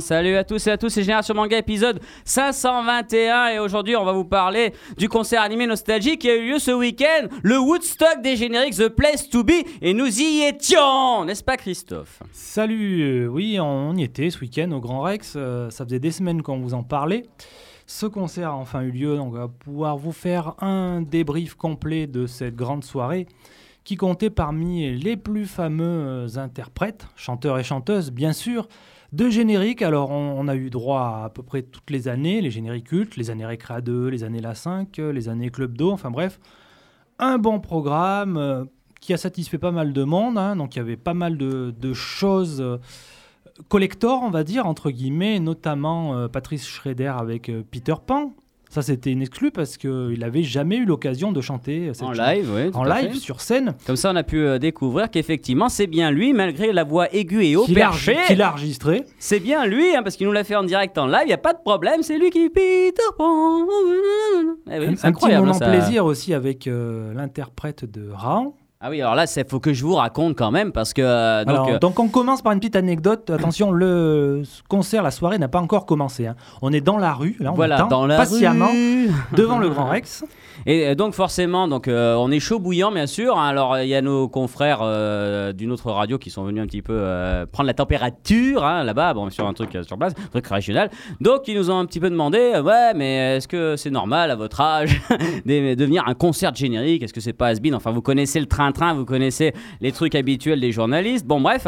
Salut à tous et à tous, c'est Génération Manga épisode 521 et aujourd'hui on va vous parler du concert animé Nostalgie qui a eu lieu ce week-end, le Woodstock des génériques The Place to Be et nous y étions, n'est-ce pas Christophe? Salut, euh, oui on y était ce week-end au Grand Rex, euh, ça faisait des semaines qu'on vous en parlait. Ce concert a enfin eu lieu, donc on va pouvoir vous faire un débrief complet de cette grande soirée qui comptait parmi les plus fameux interprètes, chanteurs et chanteuses bien sûr, de génériques. Alors on, a eu droit à à peu près toutes les années, les génériques cultes, les années Récréa 2, les années La 5, euh, les années Club d'eau, enfin bref, un bon programme euh, qui a satisfait pas mal de monde, hein. donc il y avait pas mal de, choses euh, collector, on va dire, entre guillemets, notamment Patrice Schrader avec Peter Pan. Ça, c'était une exclue parce qu'il n'avait jamais eu l'occasion de chanter cette En chanson. live, oui. En live, sur scène, Comme ça on a pu euh, découvrir qu'effectivement c'est bien lui, malgré la voix aiguë et haut qu'il qu'il a enregistré. C'est bien lui, hein, parce qu'il nous l'a fait en direct en live, il n'y a pas de problème, c'est lui qui Peter Pan. Eh oui, un c'est petit moment ça. plaisir aussi avec euh, l'interprète de Raon. Ah oui, alors là, il faut que je vous raconte quand même, parce que. euh, donc, Alors, euh, donc on commence par une petite anecdote. Attention, le concert, la soirée n'a pas encore commencé. hein. On est dans la rue, là on voilà, attend dans la patiemment rue. devant le Grand Rex. Et euh, donc forcément, donc euh, on est chaud bouillant bien sûr. hein. Alors il y a nos confrères d'une autre radio qui sont venus un petit peu prendre la température hein, là-bas, bon sur un truc sur place, un truc régional. Donc ils nous ont un petit peu demandé, ouais, mais est-ce que c'est normal à votre âge de devenir un concert générique? Est-ce que c'est pas has Enfin vous connaissez le train-train, vous connaissez les trucs habituels des journalistes. Bon bref.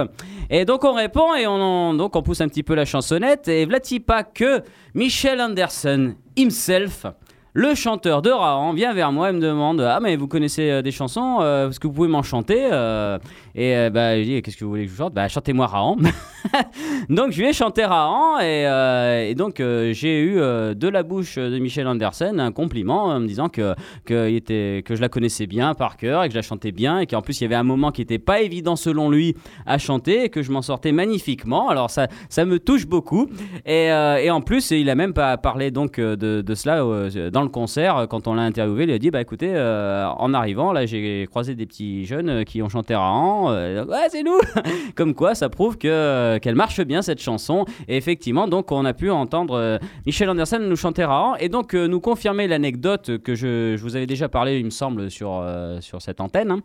Et donc on répond et on donc on pousse un petit peu la chansonnette et vlati pas que Michel Anderson himself le chanteur de Rahan vient vers moi et me demande Ah, mais vous connaissez euh, des chansons euh, Est-ce que vous pouvez m'en chanter Euh, Et euh, bah, je dis Qu'est-ce que vous voulez que je chante? Bah, chantez-moi Rahan. donc, je lui ai chanté Rahan et, euh, donc, j'ai eu de la bouche de Michel Andersen un compliment en me disant que, que, il était, que je la connaissais bien par cœur et que je la chantais bien et qu'en plus, il y avait un moment qui n'était pas évident selon lui à chanter et que je m'en sortais magnifiquement. Alors, ça, ça me touche beaucoup. Et, et en plus, il a même pas parlé donc de, de cela euh, le concert euh, quand on l'a interviewé. Il a dit bah écoutez, euh, en arrivant là, j'ai croisé des petits jeunes euh, qui ont chanté Rahan. Ouais, c'est nous. Comme quoi, ça prouve que qu'elle marche bien cette chanson. Et effectivement, donc on a pu entendre Michel Anderson nous chanter Rahan et donc nous confirmer l'anecdote que je, vous avais déjà parlé, il me semble, sur sur cette antenne. hein.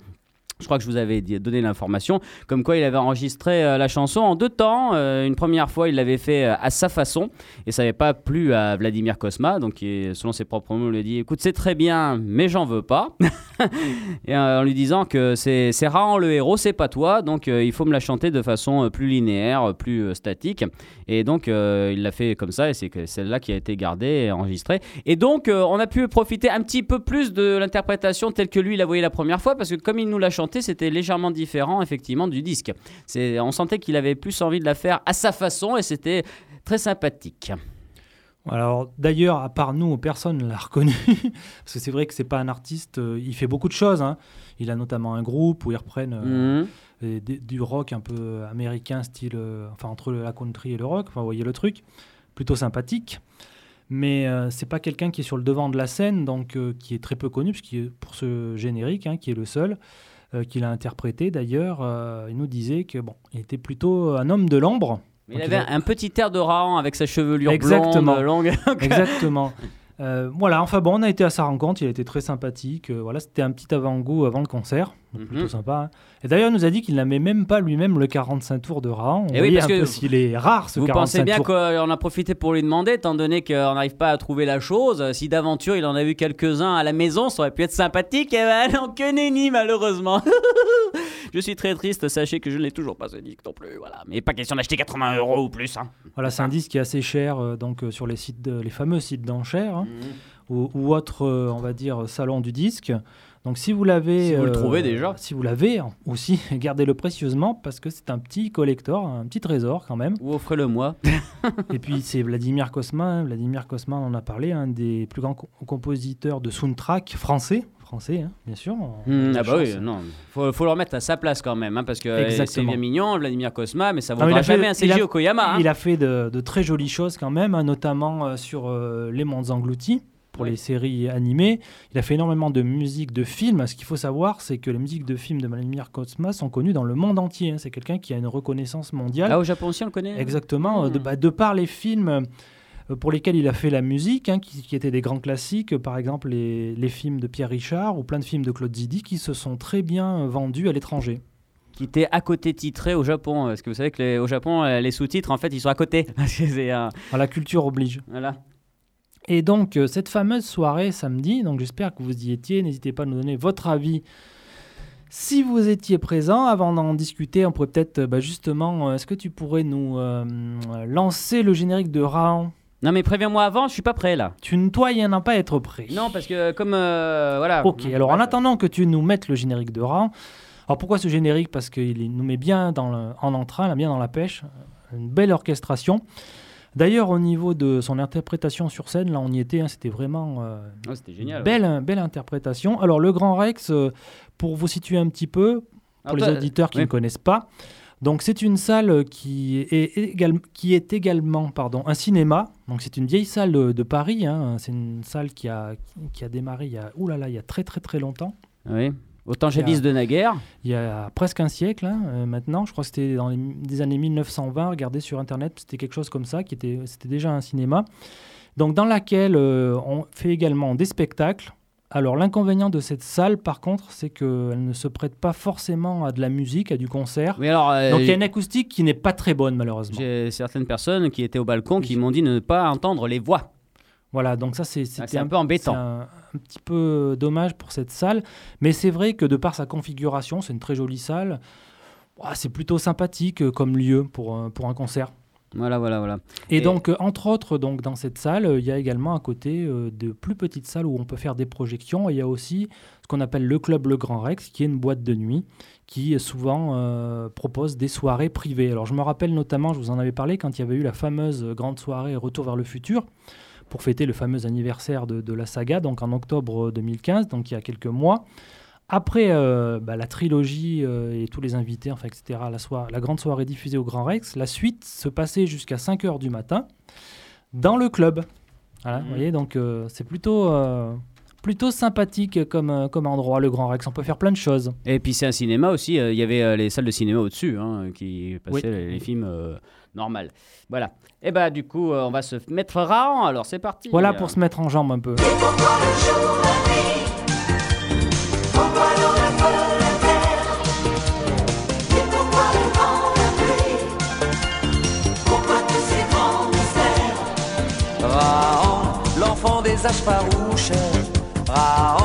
Je crois que je vous avais donné l'information, comme quoi il avait enregistré euh, la chanson en deux temps. Euh, une première fois, il l'avait fait euh, à sa façon, et ça n'avait pas plu à Vladimir Kosma, donc selon ses propres mots, il lui dit Écoute, c'est très bien, mais j'en veux pas. et en lui disant que c'est Rahan le héros, c'est pas toi, donc il faut me la chanter de façon plus linéaire, plus statique. Et donc il l'a fait comme ça, et c'est celle-là qui a été gardée et enregistrée. Et donc on a pu profiter un petit peu plus de l'interprétation telle que lui l'a voyé la première fois, parce que comme il nous l'a c'était légèrement différent effectivement du disque. C'est, on sentait qu'il avait plus envie de la faire à sa façon, et c'était très sympathique. Alors d'ailleurs, à part nous, personne ne l'a reconnu, parce que c'est vrai que c'est pas un artiste. euh, il fait beaucoup de choses. hein. Il a notamment un groupe où ils reprennent euh, Mhm. des- du rock un peu américain, style, euh, enfin entre la country et le rock. Enfin, vous voyez le truc, plutôt sympathique. Mais c'est pas quelqu'un qui est sur le devant de la scène, donc qui est très peu connu, puisqu'il est pour ce générique, hein, qui est le seul qu'il a interprété. D'ailleurs, euh, il nous disait que bon, il était plutôt un homme de l'ombre. Mais il avait il a- un petit air de Rahan avec sa chevelure Exactement. blonde, longue. Exactement. Euh, voilà, enfin bon, on a été à sa rencontre, il a été très sympathique. euh, voilà, c'était un petit avant-goût avant le concert, donc Mhm. plutôt sympa. hein. Et d'ailleurs, il nous a dit qu'il n'aimait même pas lui-même le 45 tours de Rahan. On Eh oui, parce un que peu s'il est rare ce Vous 45 pensez bien qu'on a profité pour lui demander, étant donné qu'on n'arrive pas à trouver la chose. Si d'aventure il en a vu quelques-uns à la maison, ça aurait pu être sympathique. Et ben non, que nenni, malheureusement. je suis très triste, sachez que je ne l'ai toujours pas ce disque non plus. Voilà. Mais pas question d'acheter 80 euros ou plus. Hein. Voilà, c'est un disque qui est assez cher euh, donc euh, sur les sites, de- les fameux sites d'enchères hein, ou, ou autres, euh, on va dire, salons du disque. Donc si vous l'avez, Si vous le euh, trouvez déjà. si vous l'avez aussi, gardez-le précieusement parce que c'est un petit collector, un petit trésor quand même. Ou offrez-le moi. Et puis c'est Vladimir Kosma. hein. Vladimir Kosma, on en a parlé, un des plus grands co- compositeurs de soundtrack français. Français, hein, bien sûr. la ah bah oui, non. Faut, faut le remettre à sa place quand même, hein, parce que euh, c'est bien mignon, Vladimir Kosma, mais ça Non, vaudra a fait- jamais un il a- CG Okoyama. hein. Il a fait de, de très jolies choses quand même, notamment euh, sur euh, Les Mondes Engloutis. Pour Oui. les séries animées. Il a fait énormément de musique de films. Ce qu'il faut savoir, c'est que les musiques de films de Vladimir Cosma sont connues dans le monde entier. hein. C'est quelqu'un qui a une reconnaissance mondiale. Ah, au Japon aussi, on le connaît Exactement, euh, de, Hmm. bah, de par les films euh, pour lesquels il a fait la musique, hein, qui, qui étaient des grands classiques, euh, par exemple les, les films de Pierre Richard ou plein de films de Claude Zidi qui se sont très bien euh, vendus à l'étranger. Qui était à côté titré au Japon. Parce que vous savez que les- au Japon, euh, les sous-titres, en fait, ils sont à côté. Un- Ah, La culture oblige. Voilà. Et donc, euh, cette fameuse soirée samedi, donc j'espère que vous y étiez, n'hésitez pas à nous donner votre avis. Si vous étiez présent, avant d'en discuter, on pourrait peut-être, euh, bah, justement, euh, est-ce que tu pourrais nous euh, lancer le générique de Raon? Non, mais préviens-moi avant, je suis pas prêt là. Tu ne dois y en a pas être prêt. Non, parce que comme. euh, voilà. Ok, alors en attendant que tu nous mettes le générique de rang, alors pourquoi ce générique? Parce qu'il il nous met bien dans le- en entrain, bien dans la pêche, une belle orchestration. D'ailleurs, au niveau de son interprétation sur scène, là on y était, hein, c'était vraiment euh, Ouais, C'était génial. ouais. belle, belle interprétation. Alors le Grand Rex, euh, pour vous situer un petit peu, pour Alors, les auditeurs qui oui. ne connaissent pas, donc c'est une salle qui est, qui est également pardon, un cinéma. Donc c'est une vieille salle de, de Paris. hein. C'est une salle qui a, qui a démarré il y a, oulala, il y a très très très longtemps. Oui. Autant jadis de naguère. Il y a presque un siècle hein, euh, maintenant. Je crois que c'était dans les des années 1920. Regardez sur internet, c'était quelque chose comme ça, qui était, c'était déjà un cinéma. Donc dans laquelle euh, on fait également des spectacles. Alors l'inconvénient de cette salle, par contre, c'est qu'elle ne se prête pas forcément à de la musique, à du concert. Alors. euh, Donc il y a une acoustique qui n'est pas très bonne malheureusement. J'ai certaines personnes qui étaient au balcon qui m'ont dit ne pas entendre les voix. Voilà, donc ça c'est Ah, c'était un peu embêtant. C'est un, un petit peu dommage pour cette salle, mais c'est vrai que de par sa configuration, c'est une très jolie salle. C'est plutôt sympathique euh, comme lieu pour, un- pour un concert. Voilà, voilà, voilà. Et, Et- donc, euh, entre autres, donc, dans cette salle, euh, il y a également à côté euh, de plus petites salles où on peut faire des projections. Et il y a aussi ce qu'on appelle le Club Le Grand Rex, qui est une boîte de nuit qui euh, souvent euh, propose des soirées privées. Alors, je me rappelle notamment, je vous en avais parlé, quand il y avait eu la fameuse grande soirée Retour vers le futur, pour fêter le fameux anniversaire de, de la saga, donc en octobre 2015, donc il y a quelques mois. Après euh, bah, la trilogie euh, et tous les invités, enfin, etc., la, soir- la grande soirée diffusée au Grand Rex, la suite se passait jusqu'à 5 h du matin dans le club. Voilà, vous voyez, donc euh, c'est plutôt, euh, plutôt sympathique comme, euh, comme endroit, le Grand Rex. On peut faire plein de choses. Et puis c'est un cinéma aussi. euh, Il y avait euh, les salles de cinéma au-dessus hein, qui passaient Oui. les, les films euh, normales. Voilà. Et bah du coup, euh, on va se mettre rang. Alors c'est parti. Voilà pour se mettre en jambe un peu. Raon, l'enfant des âges farouches. Raon,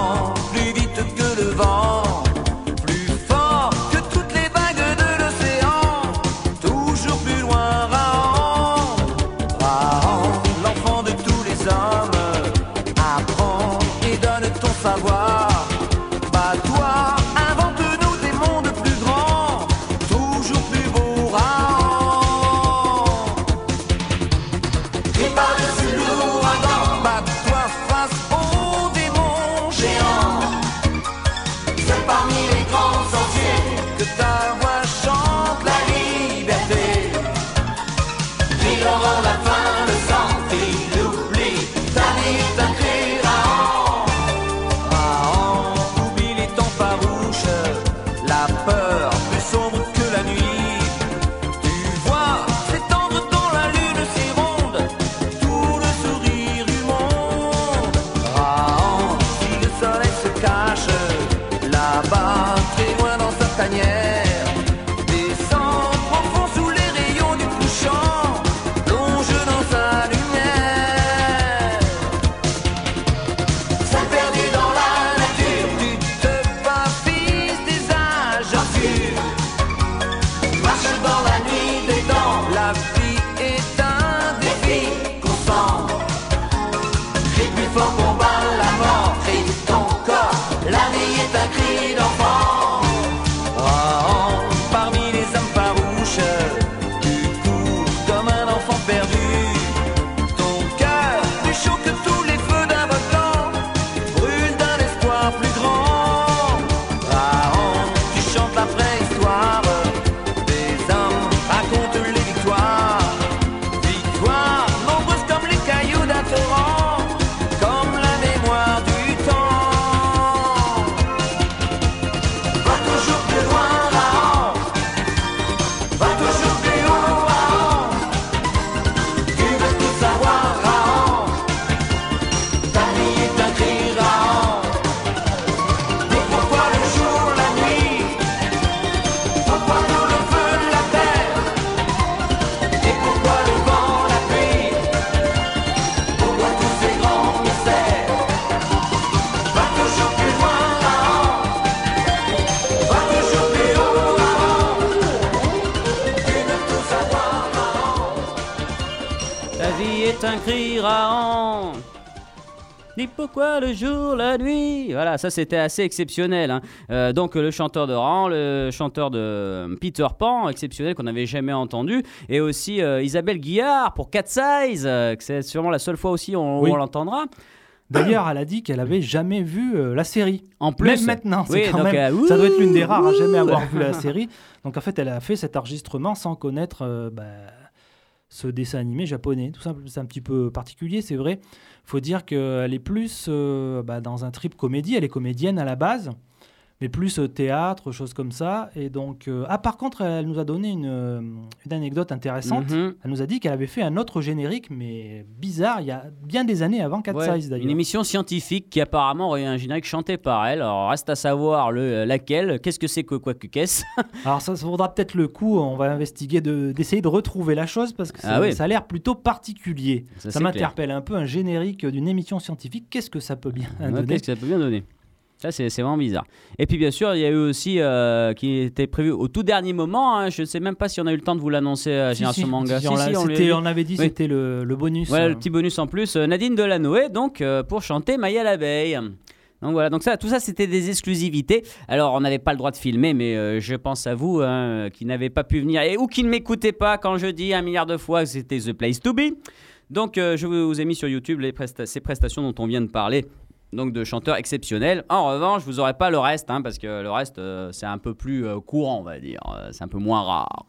un cri rarant. Dis pourquoi le jour, la nuit Voilà, ça c'était assez exceptionnel. hein. Euh, donc le chanteur de rang, le chanteur de Peter Pan, exceptionnel qu'on n'avait jamais entendu. Et aussi euh, Isabelle Guillard pour Cat Size, euh, que c'est sûrement la seule fois aussi où on, Oui. on l'entendra. D'ailleurs, elle a dit qu'elle avait jamais vu euh, la série. En plus, Même maintenant, c'est Oui, quand donc, même- euh, ça doit être l'une des rares à jamais avoir vu la série. Donc en fait, elle a fait cet enregistrement sans connaître euh, bah, ce dessin animé japonais. Tout simple, c'est un petit peu particulier, c'est vrai. Faut dire qu'elle est plus euh, bah, dans un trip comédie. Elle est comédienne à la base, mais plus euh, théâtre, choses comme ça. Et donc, euh, ah par contre, elle nous a donné une, euh, une anecdote intéressante. Mhm. Elle nous a dit qu'elle avait fait un autre générique, mais bizarre, il y a bien des années avant Cat Ouais, Size d'ailleurs. Une émission scientifique qui apparemment aurait un générique chanté par elle. Alors reste à savoir le, laquelle. Qu'est-ce que c'est que quoi que qu'est-ce? Alors ça, ça vaudra peut-être le coup, on va investiguer, de- d'essayer de, retrouver la chose parce que ça, Ah oui. ça a l'air plutôt particulier. Ça, Ça, m'interpelle un peu, un générique d'une émission scientifique, qu'est-ce que ça peut bien Ouais, donner? Qu'est-ce que ça peut bien donner? Ça, c'est vraiment bizarre. Et puis, bien sûr, il y a eu aussi, euh, qui était prévu au tout dernier moment, hein, je ne sais même pas si on a eu le temps de vous l'annoncer à Si, Génération si, Manga. si, on, avait dit Oui. c'était le, le bonus. Voilà, euh. le petit bonus en plus. euh, Nadine Delanoë, donc, euh, pour chanter Maya l'abeille. Donc voilà, donc ça, tout ça c'était des exclusivités. Alors on n'avait pas le droit de filmer, mais euh, je pense à vous hein, qui n'avez pas pu venir et ou qui ne m'écoutez pas quand je dis un milliard de fois que c'était The Place to Be. Donc euh, je vous ai mis sur YouTube les presta- ces prestations dont on vient de parler. Donc de chanteurs exceptionnels. En revanche, vous n'aurez pas le reste, hein, parce que le reste euh, c'est un peu plus euh, courant, on va dire. Euh, C'est un peu moins rare.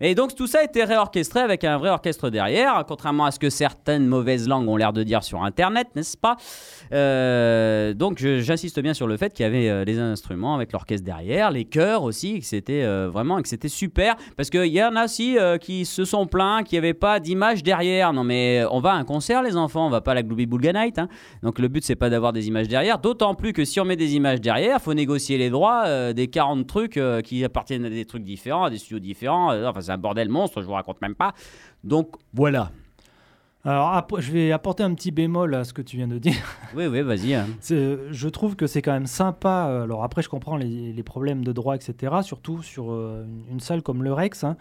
Et donc tout ça a été réorchestré avec un vrai orchestre derrière, contrairement à ce que certaines mauvaises langues ont l'air de dire sur Internet, n'est-ce pas? Euh, Donc j'insiste bien sur le fait qu'il y avait euh, les instruments avec l'orchestre derrière, les chœurs aussi, que c'était euh, vraiment que c'était super, parce qu'il y en a aussi qui se sont plaints qu'il n'y avait pas d'image derrière. Non mais on va à un concert les enfants, on va pas à la Glooby Boulga Night. hein. Donc le but c'est pas d'avoir des images derrière, d'autant plus que si on met des images derrière, faut négocier les droits des 40 trucs qui appartiennent à des trucs différents, à des studios différents. Enfin c'est un bordel monstre, je vous raconte même pas. Donc voilà. Alors je vais apporter un petit bémol à ce que tu viens de dire. Oui oui vas-y. hein. Je trouve que c'est quand même sympa. euh, Alors après, je comprends les, les problèmes de droit, etc. Surtout sur euh, une, salle comme le Rex. hein.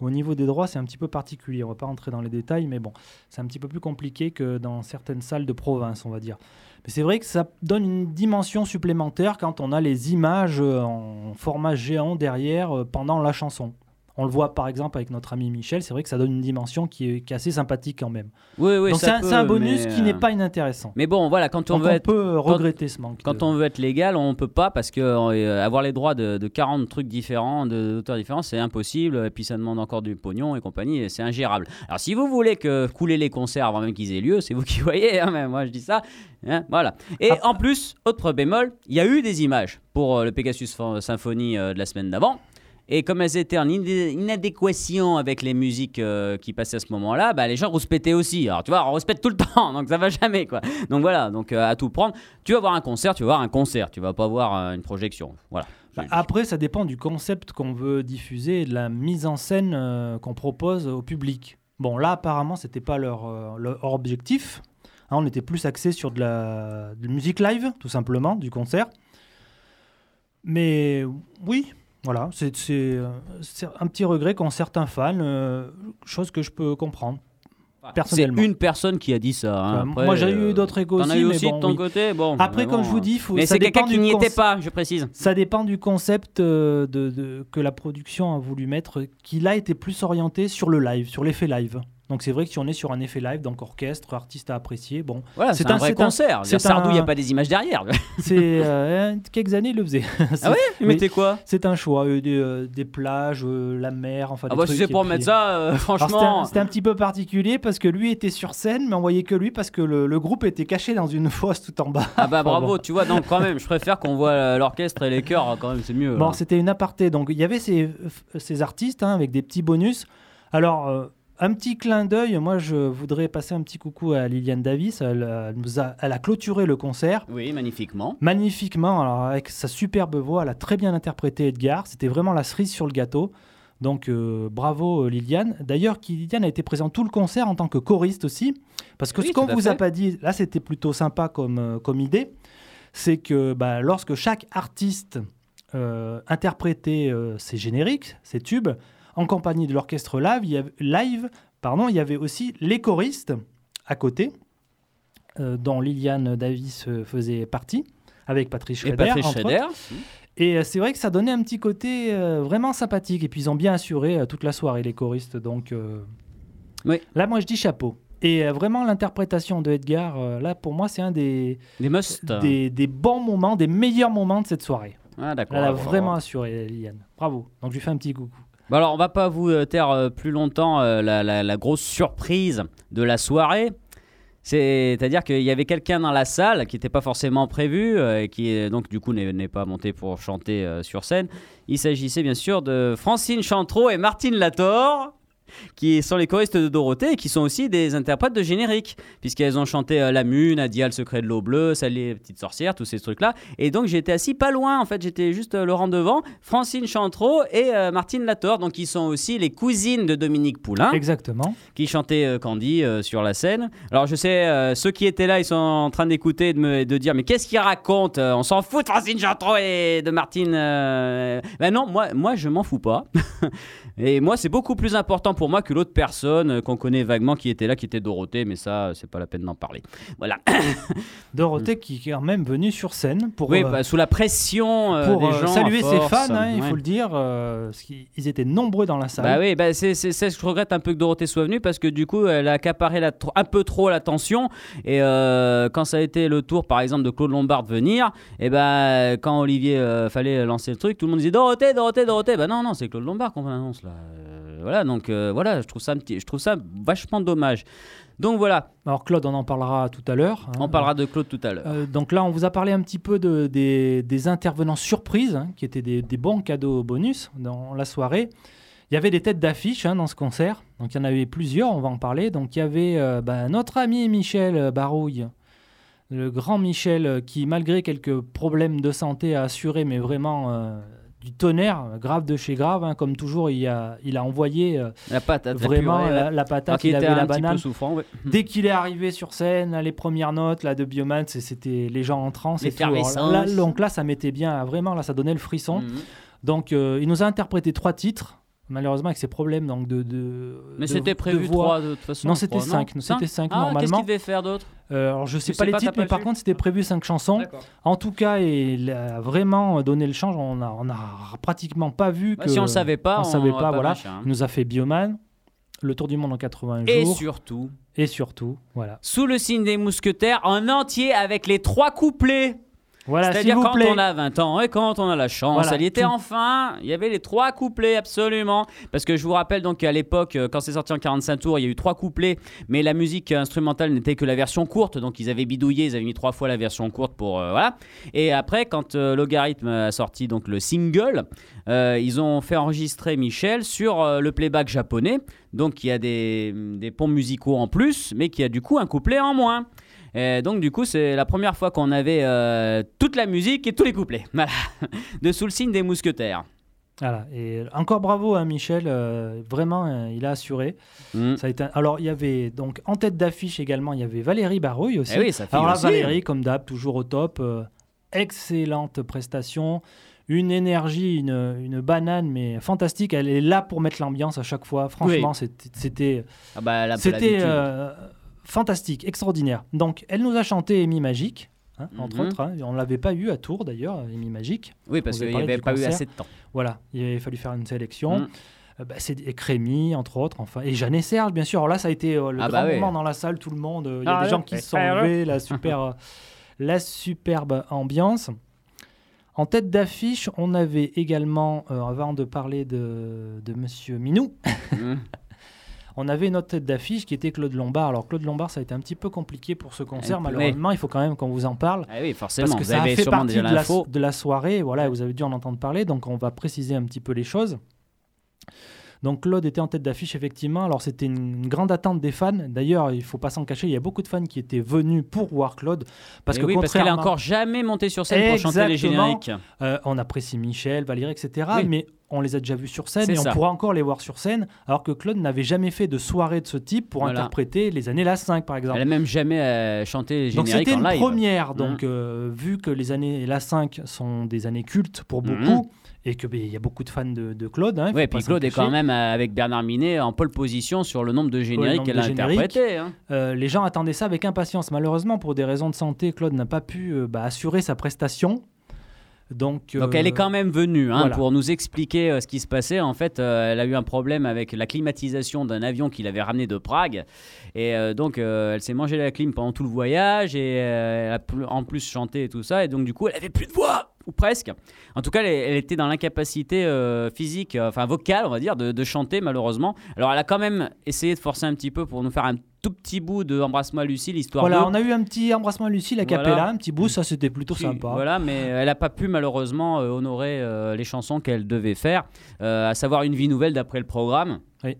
Au niveau des droits, c'est un petit peu particulier. On va pas rentrer dans les détails, mais bon, c'est un petit peu plus compliqué que dans certaines salles de province, on va dire. Mais c'est vrai que ça donne une dimension supplémentaire quand on a les images euh, en format géant derrière pendant la chanson. On le voit par exemple avec notre ami Michel, c'est vrai que ça donne une dimension qui est, qui est assez sympathique quand même. Oui oui. Donc c'est un, bonus mais, qui n'est euh, pas inintéressant. Mais bon voilà quand on Donc veut on être peut regretter ce manque. Quand de- on veut être légal, on peut pas parce que euh, avoir les droits de, de 40 trucs différents, de- d'auteurs différents, c'est impossible. Et puis ça demande encore du pognon et compagnie, et c'est ingérable. Alors si vous voulez que couler les concerts avant même qu'ils aient lieu, c'est vous qui voyez. hein, mais moi je dis ça. hein, voilà. Et Ah. en plus, autre bémol, il y a eu des images pour euh, le Pegasus Symphony euh, de la semaine d'avant. Et comme elles étaient en inadéquation avec les musiques euh, qui passaient à ce moment-là, bah, les gens rouspétaient aussi. Alors tu vois, on rouspète tout le temps, donc ça va jamais quoi. Donc voilà, donc euh, à tout prendre. Tu vas voir un concert, tu vas voir un concert, tu vas pas voir euh, une projection. Voilà. Bah, après, ça dépend du concept qu'on veut diffuser et de la mise en scène qu'on propose au public. Bon, là, apparemment, c'était pas leur, objectif. Hein, on était plus axé sur de la musique live, tout simplement, du concert. Mais oui, voilà, c'est c'est, euh, c'est un petit regret qu'ont certains fans, euh, chose que je peux comprendre. C'est personnellement. une personne qui a dit ça. hein. Euh, Après, moi, j'ai euh, eu d'autres échos aussi. eu mais aussi bon, de ton oui. côté Bon. Après, comme je vous dis, faut, Mais ça c'est quelqu'un dépend qui n'y était pas, je précise. Ça dépend du concept euh, de, de- que la production a voulu mettre, qui là était plus orienté sur le live, sur l'effet live. Donc c'est vrai que si on est sur un effet live, donc orchestre, artiste à apprécier, bon, Voilà, C'est un, un- vrai c'est un- concert. c'est Sardou, il n'y a un- pas des images derrière. c'est euh, quelques années il le faisait. Ah ouais. Mais t'es quoi? C'est un choix, euh, des, euh, des plages, euh, la mer, enfin. Ah bah si trucs, c'est pour et mettre ça, euh, c'était un- franchement. C'était un, petit peu particulier parce que lui était sur scène, mais on voyait que lui parce que le, le groupe était caché dans une fosse tout en bas. Ah bah Enfin, bravo, bon. tu vois, donc quand même, je préfère qu'on voit l'orchestre et les chœurs, quand même, c'est mieux. Bon, hein. c'était une aparté. Donc, il y avait ces, ces artistes hein, avec des petits bonus. Alors, un petit clin d'œil. Moi, je voudrais passer un petit coucou à Liliane Davis. Elle, nous a, elle a clôturé le concert Oui, magnifiquement. magnifiquement. Alors, avec sa superbe voix, elle a très bien interprété Edgar. C'était vraiment la cerise sur le gâteau. Donc, euh, bravo euh, Liliane. D'ailleurs, Liliane a été présente tout le concert en tant que choriste aussi. Parce que Oui, ce qu'on à vous a pas dit, là, c'était plutôt sympa comme, euh, comme idée. C'est que bah, lorsque chaque artiste euh, interprétait ses génériques, ses tubes, en compagnie de l'orchestre live, il y avait, live pardon, il y avait aussi les choristes à côté, euh, dont Liliane Davis euh, faisait partie, avec Patrice Et Schrader. Patrice entre. Et euh, c'est vrai que ça donnait un petit côté euh, vraiment sympathique. Et puis ils ont bien assuré euh, toute la soirée, les choristes. Donc euh, Oui. là, moi, je dis chapeau. Et vraiment, l'interprétation de Edgar, euh, là, pour moi, c'est un des, Des must. des, des bons moments, des meilleurs moments de cette soirée. Ah, d'accord. Elle a vraiment assuré, Liliane. Bravo. Donc je lui fais un petit coucou. Bon, alors, on va pas vous euh, taire euh, plus longtemps euh, la, grosse surprise de la soirée. C'est-à-dire qu'il y avait quelqu'un dans la salle qui n'était pas forcément prévu et qui donc du coup n'est pas monté pour chanter sur scène. Il s'agissait bien sûr de Francine Chantreau et Martine Lator qui sont les choristes de Dorothée et qui sont aussi des interprètes de générique puisqu'elles ont chanté euh, La Mune, Nadia le secret de l'eau bleue, Sally les petites sorcières, tous ces trucs là. Et donc j'étais assis pas loin en fait, j'étais juste euh, le rang devant, Francine Chantreau et euh, Martine Lator donc qui sont aussi les cousines de Dominique Poulain Exactement. qui chantait euh, Candy euh, sur la scène. Alors je sais, ceux qui étaient là, ils sont en train d'écouter et de, me, de dire mais qu'est-ce qu'ils racontent On s'en fout de Francine Chantreau et de Martine. Ben non, moi, moi je m'en fous pas. et moi c'est beaucoup plus important pour moi que l'autre personne qu'on connaît vaguement qui était là, qui était Dorothée, mais ça c'est pas la peine d'en parler. Voilà. Dorothée qui est quand même venue sur scène pour, oui, euh, bah, sous la pression euh, pour des euh, gens. saluer ses fans, hein, il faut le dire. parce qu'ils ils étaient nombreux dans la salle. Bah oui, bah c'est, c'est, c'est- je regrette un peu que Dorothée soit venue parce que du coup, elle a accaparé la, un peu trop l'attention. Et quand ça a été le tour, par exemple, de Claude Lombard de venir, et ben quand Olivier fallait lancer le truc, tout le monde disait Dorothée, Dorothée, Dorothée. Bah non, non, c'est Claude Lombard qu'on annonce là. Voilà, donc euh, voilà, je trouve ça, un petit- je trouve ça vachement dommage. Donc voilà, Alors Claude, on en parlera tout à l'heure. hein. on parlera de Claude tout à l'heure. Euh, donc là, on vous a parlé un petit peu de, des, des intervenants surprises, hein, qui étaient des, des bons cadeaux bonus dans la soirée. Il y avait des têtes d'affiche hein, dans ce concert, donc il y en avait plusieurs, on va en parler. Donc il y avait euh, bah, notre ami Michel Barouille, le grand Michel, qui malgré quelques problèmes de santé a assuré, mais vraiment euh, du tonnerre, grave de chez grave, hein, comme toujours, il a, il a envoyé euh, La patate, la vraiment purée, la, ouais. la Alors patate, il était avait la un banane. souffrant. ouais. Dès qu'il est arrivé sur scène, les premières notes là, de Bioman, c'était les gens en transe. et tout. Là, donc là, ça mettait bien, vraiment, là, ça donnait le frisson. Mhm. Donc, euh, il nous a interprété trois titres, malheureusement avec ses problèmes donc, de, de Mais de- c'était de prévu voix. trois de toute façon. Non, c'était crois, cinq. Cinq C'était cinq, Ah, Qu'est-ce normalement. qu'il devait faire d'autre Euh, alors, je sais Tu pas sais les pas, titres, mais par contre, c'était prévu cinq chansons. En tout cas, il a vraiment donné le change. On a, on a pratiquement pas vu Bah, que. si on le savait pas, on on savait pas, pas voilà. machin, hein. Il nous a fait Bioman, le tour du monde en 80 Et jours. surtout, Et surtout, voilà. sous le signe des mousquetaires, en entier avec les trois couplets. Voilà, C'est-à-dire quand plaît. on a 20 ans et quand on a la chance. Voilà, Elle y était tout. enfin. Il y avait les trois couplets, absolument. Parce que je vous rappelle donc qu'à l'époque, euh, quand c'est sorti en 45 tours, il y a eu trois couplets. Mais la musique instrumentale n'était que la version courte. Donc ils avaient bidouillé, ils avaient mis trois fois la version courte pour. euh, voilà. Et après, quand euh, Logarithme a sorti donc le single, euh, ils ont fait enregistrer Michel sur euh, le playback japonais. Donc il y a des, des ponts musicaux en plus, mais qui a du coup un couplet en moins. Et donc du coup c'est la première fois qu'on avait euh, toute la musique et tous les couplets. Voilà. De sous le signe des mousquetaires. Voilà. Et encore bravo à Michel, euh, vraiment, euh, il a assuré. Mm. Ça a été un- Alors, il y avait donc en tête d'affiche également, il y avait Valérie Barouille aussi. Eh oui, ça fait Alors aussi. Valérie, comme d'hab, toujours au top. excellente prestation. Une énergie, une, une banane, mais fantastique. Elle est là pour mettre l'ambiance à chaque fois. Franchement, c'était- c'était Ah bah, c'était euh, fantastique, extraordinaire. Donc, elle nous a chanté Amy Magique, hein, entre Mhm. autres. hein. On ne l'avait pas eu à Tours d'ailleurs, Amy Magique. Oui, parce qu'il n'y avait pas eu assez de temps. Voilà, il avait fallu faire une sélection. Mm. Euh, bah, c'est et Crémy, entre autres, enfin, et Jeanne et Serge, bien sûr. Alors là, ça a été euh, le Ah grand bah dans la salle, tout le monde. euh, Il y a Ah des ouais. gens qui se sont levés, la super, euh, la superbe ambiance. En tête d'affiche, on avait également, euh, avant de parler de, de Monsieur Minou, Mm. on avait notre tête d'affiche qui était Claude Lombard. Alors Claude Lombard, ça a été un petit peu compliqué pour ce concert, Oui. malheureusement. Il faut quand même qu'on vous en parle. Ah oui, forcément. Parce que vous ça a fait partie de la, l'info. de la soirée, voilà, vous avez dû en entendre parler, donc on va préciser un petit peu les choses. Donc Claude était en tête d'affiche, effectivement. Alors c'était une grande attente des fans. D'ailleurs, il faut pas s'en cacher, il y a beaucoup de fans qui étaient venus pour voir Claude. Parce Eh que oui, parce qu'elle contrairement- encore jamais montée sur scène pour chanter les Exactement. génériques. Euh, on apprécie Michel, Valérie, etc. Oui. Mais on les a déjà vus sur scène et on pourra encore les voir sur scène. Alors que Claude n'avait jamais fait de soirée de ce type pour Voilà. interpréter les années La 5, par exemple. Elle a même jamais euh, chanté les Donc génériques c'était en une live. première. Donc euh, vu que les années la 5 sont des années cultes pour Mhm. beaucoup et que ben, il y a beaucoup de fans de, de Claude. Hein, pas puis Claude est quand même euh, avec Bernard Minet en pole position sur le nombre de génériques qu'elle a interprétés. hein. Euh, les gens attendaient ça avec impatience. Malheureusement, pour des raisons de santé, Claude n'a pas pu bah, assurer sa prestation. Donc, Donc euh, elle est quand même venue hein, voilà. pour nous expliquer euh, ce qui se passait. En fait, euh, elle a eu un problème avec la climatisation d'un avion qu'il avait ramené de Prague. Et euh, donc euh, elle s'est mangé la clim pendant tout le voyage et euh, elle a en plus chanté et tout ça. Et donc du coup, elle avait plus de voix. Ou presque. En tout cas, elle, elle était dans l'incapacité euh, physique, euh, enfin vocale, on va dire, de, de chanter malheureusement. Alors, elle a quand même essayé de forcer un petit peu pour nous faire un tout petit bout de Embrasse-moi Lucille, histoire Voilà, de. on a eu un petit embrassement à Lucie, la Voilà. capella, un petit bout, ça c'était plutôt Puis, sympa. Voilà, mais elle n'a pas pu malheureusement euh, honorer euh, les chansons qu'elle devait faire, euh, à savoir une vie nouvelle d'après le programme. Oui.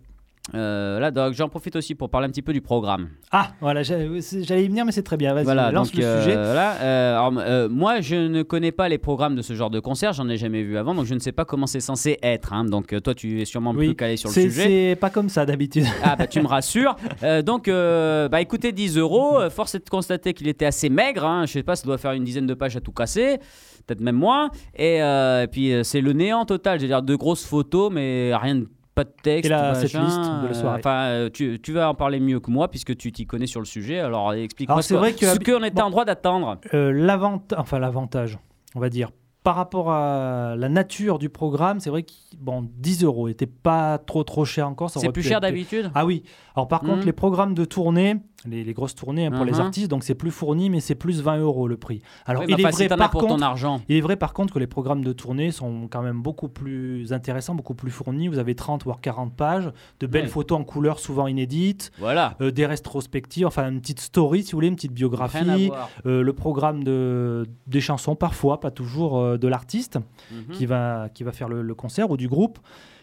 Euh, là, donc j'en profite aussi pour parler un petit peu du programme. Ah, voilà, c'est- j'allais y venir, mais c'est très bien. Vas-y, Voilà, lance donc le euh, sujet. euh, alors, euh, moi, je ne connais pas les programmes de ce genre de concert, j'en ai jamais vu avant, donc je ne sais pas comment c'est censé être. hein. Donc euh, toi, tu es sûrement Oui, plus calé sur le sujet. c'est pas comme ça d'habitude. Ah bah tu me rassures. Euh, donc euh, bah écoutez 10 euros. Euh, Force est de constater qu'il était assez maigre. Hein. Je sais pas, ça doit faire une dizaine de pages à tout casser, peut-être même moins. Et, euh, et puis euh, c'est le néant total. J'ai dire de grosses photos, mais rien de pas de texte. Et de la soirée. Euh, Enfin, euh, tu, tu vas en parler mieux que moi puisque tu t'y connais sur le sujet. Alors explique-moi ce qu'on était bon. en droit d'attendre. Euh, l'avant- enfin l'avantage, on va dire, par rapport à la nature du programme, c'est vrai que bon, 10 euros était pas trop trop cher encore. C'est plus cher être- d'habitude? Ah oui. Alors par contre, Mhm. les programmes de tournée, les, les grosses tournées hein, pour les Mhm. artistes, donc c'est plus fourni, mais c'est plus 20 euros le prix. Alors Oui, il, est vrai, par contre, ton argent. il est vrai par contre que les programmes de tournée sont quand même beaucoup plus intéressants, beaucoup plus fournis. Vous avez 30 voire 40 pages, de belles Ouais. photos en couleur souvent inédites, Voilà. euh, des rétrospectives, enfin une petite story si vous voulez, une petite biographie, euh, le programme de, des chansons parfois, pas toujours euh, de l'artiste Mhm. qui, va, qui va faire le, le concert ou du groupe.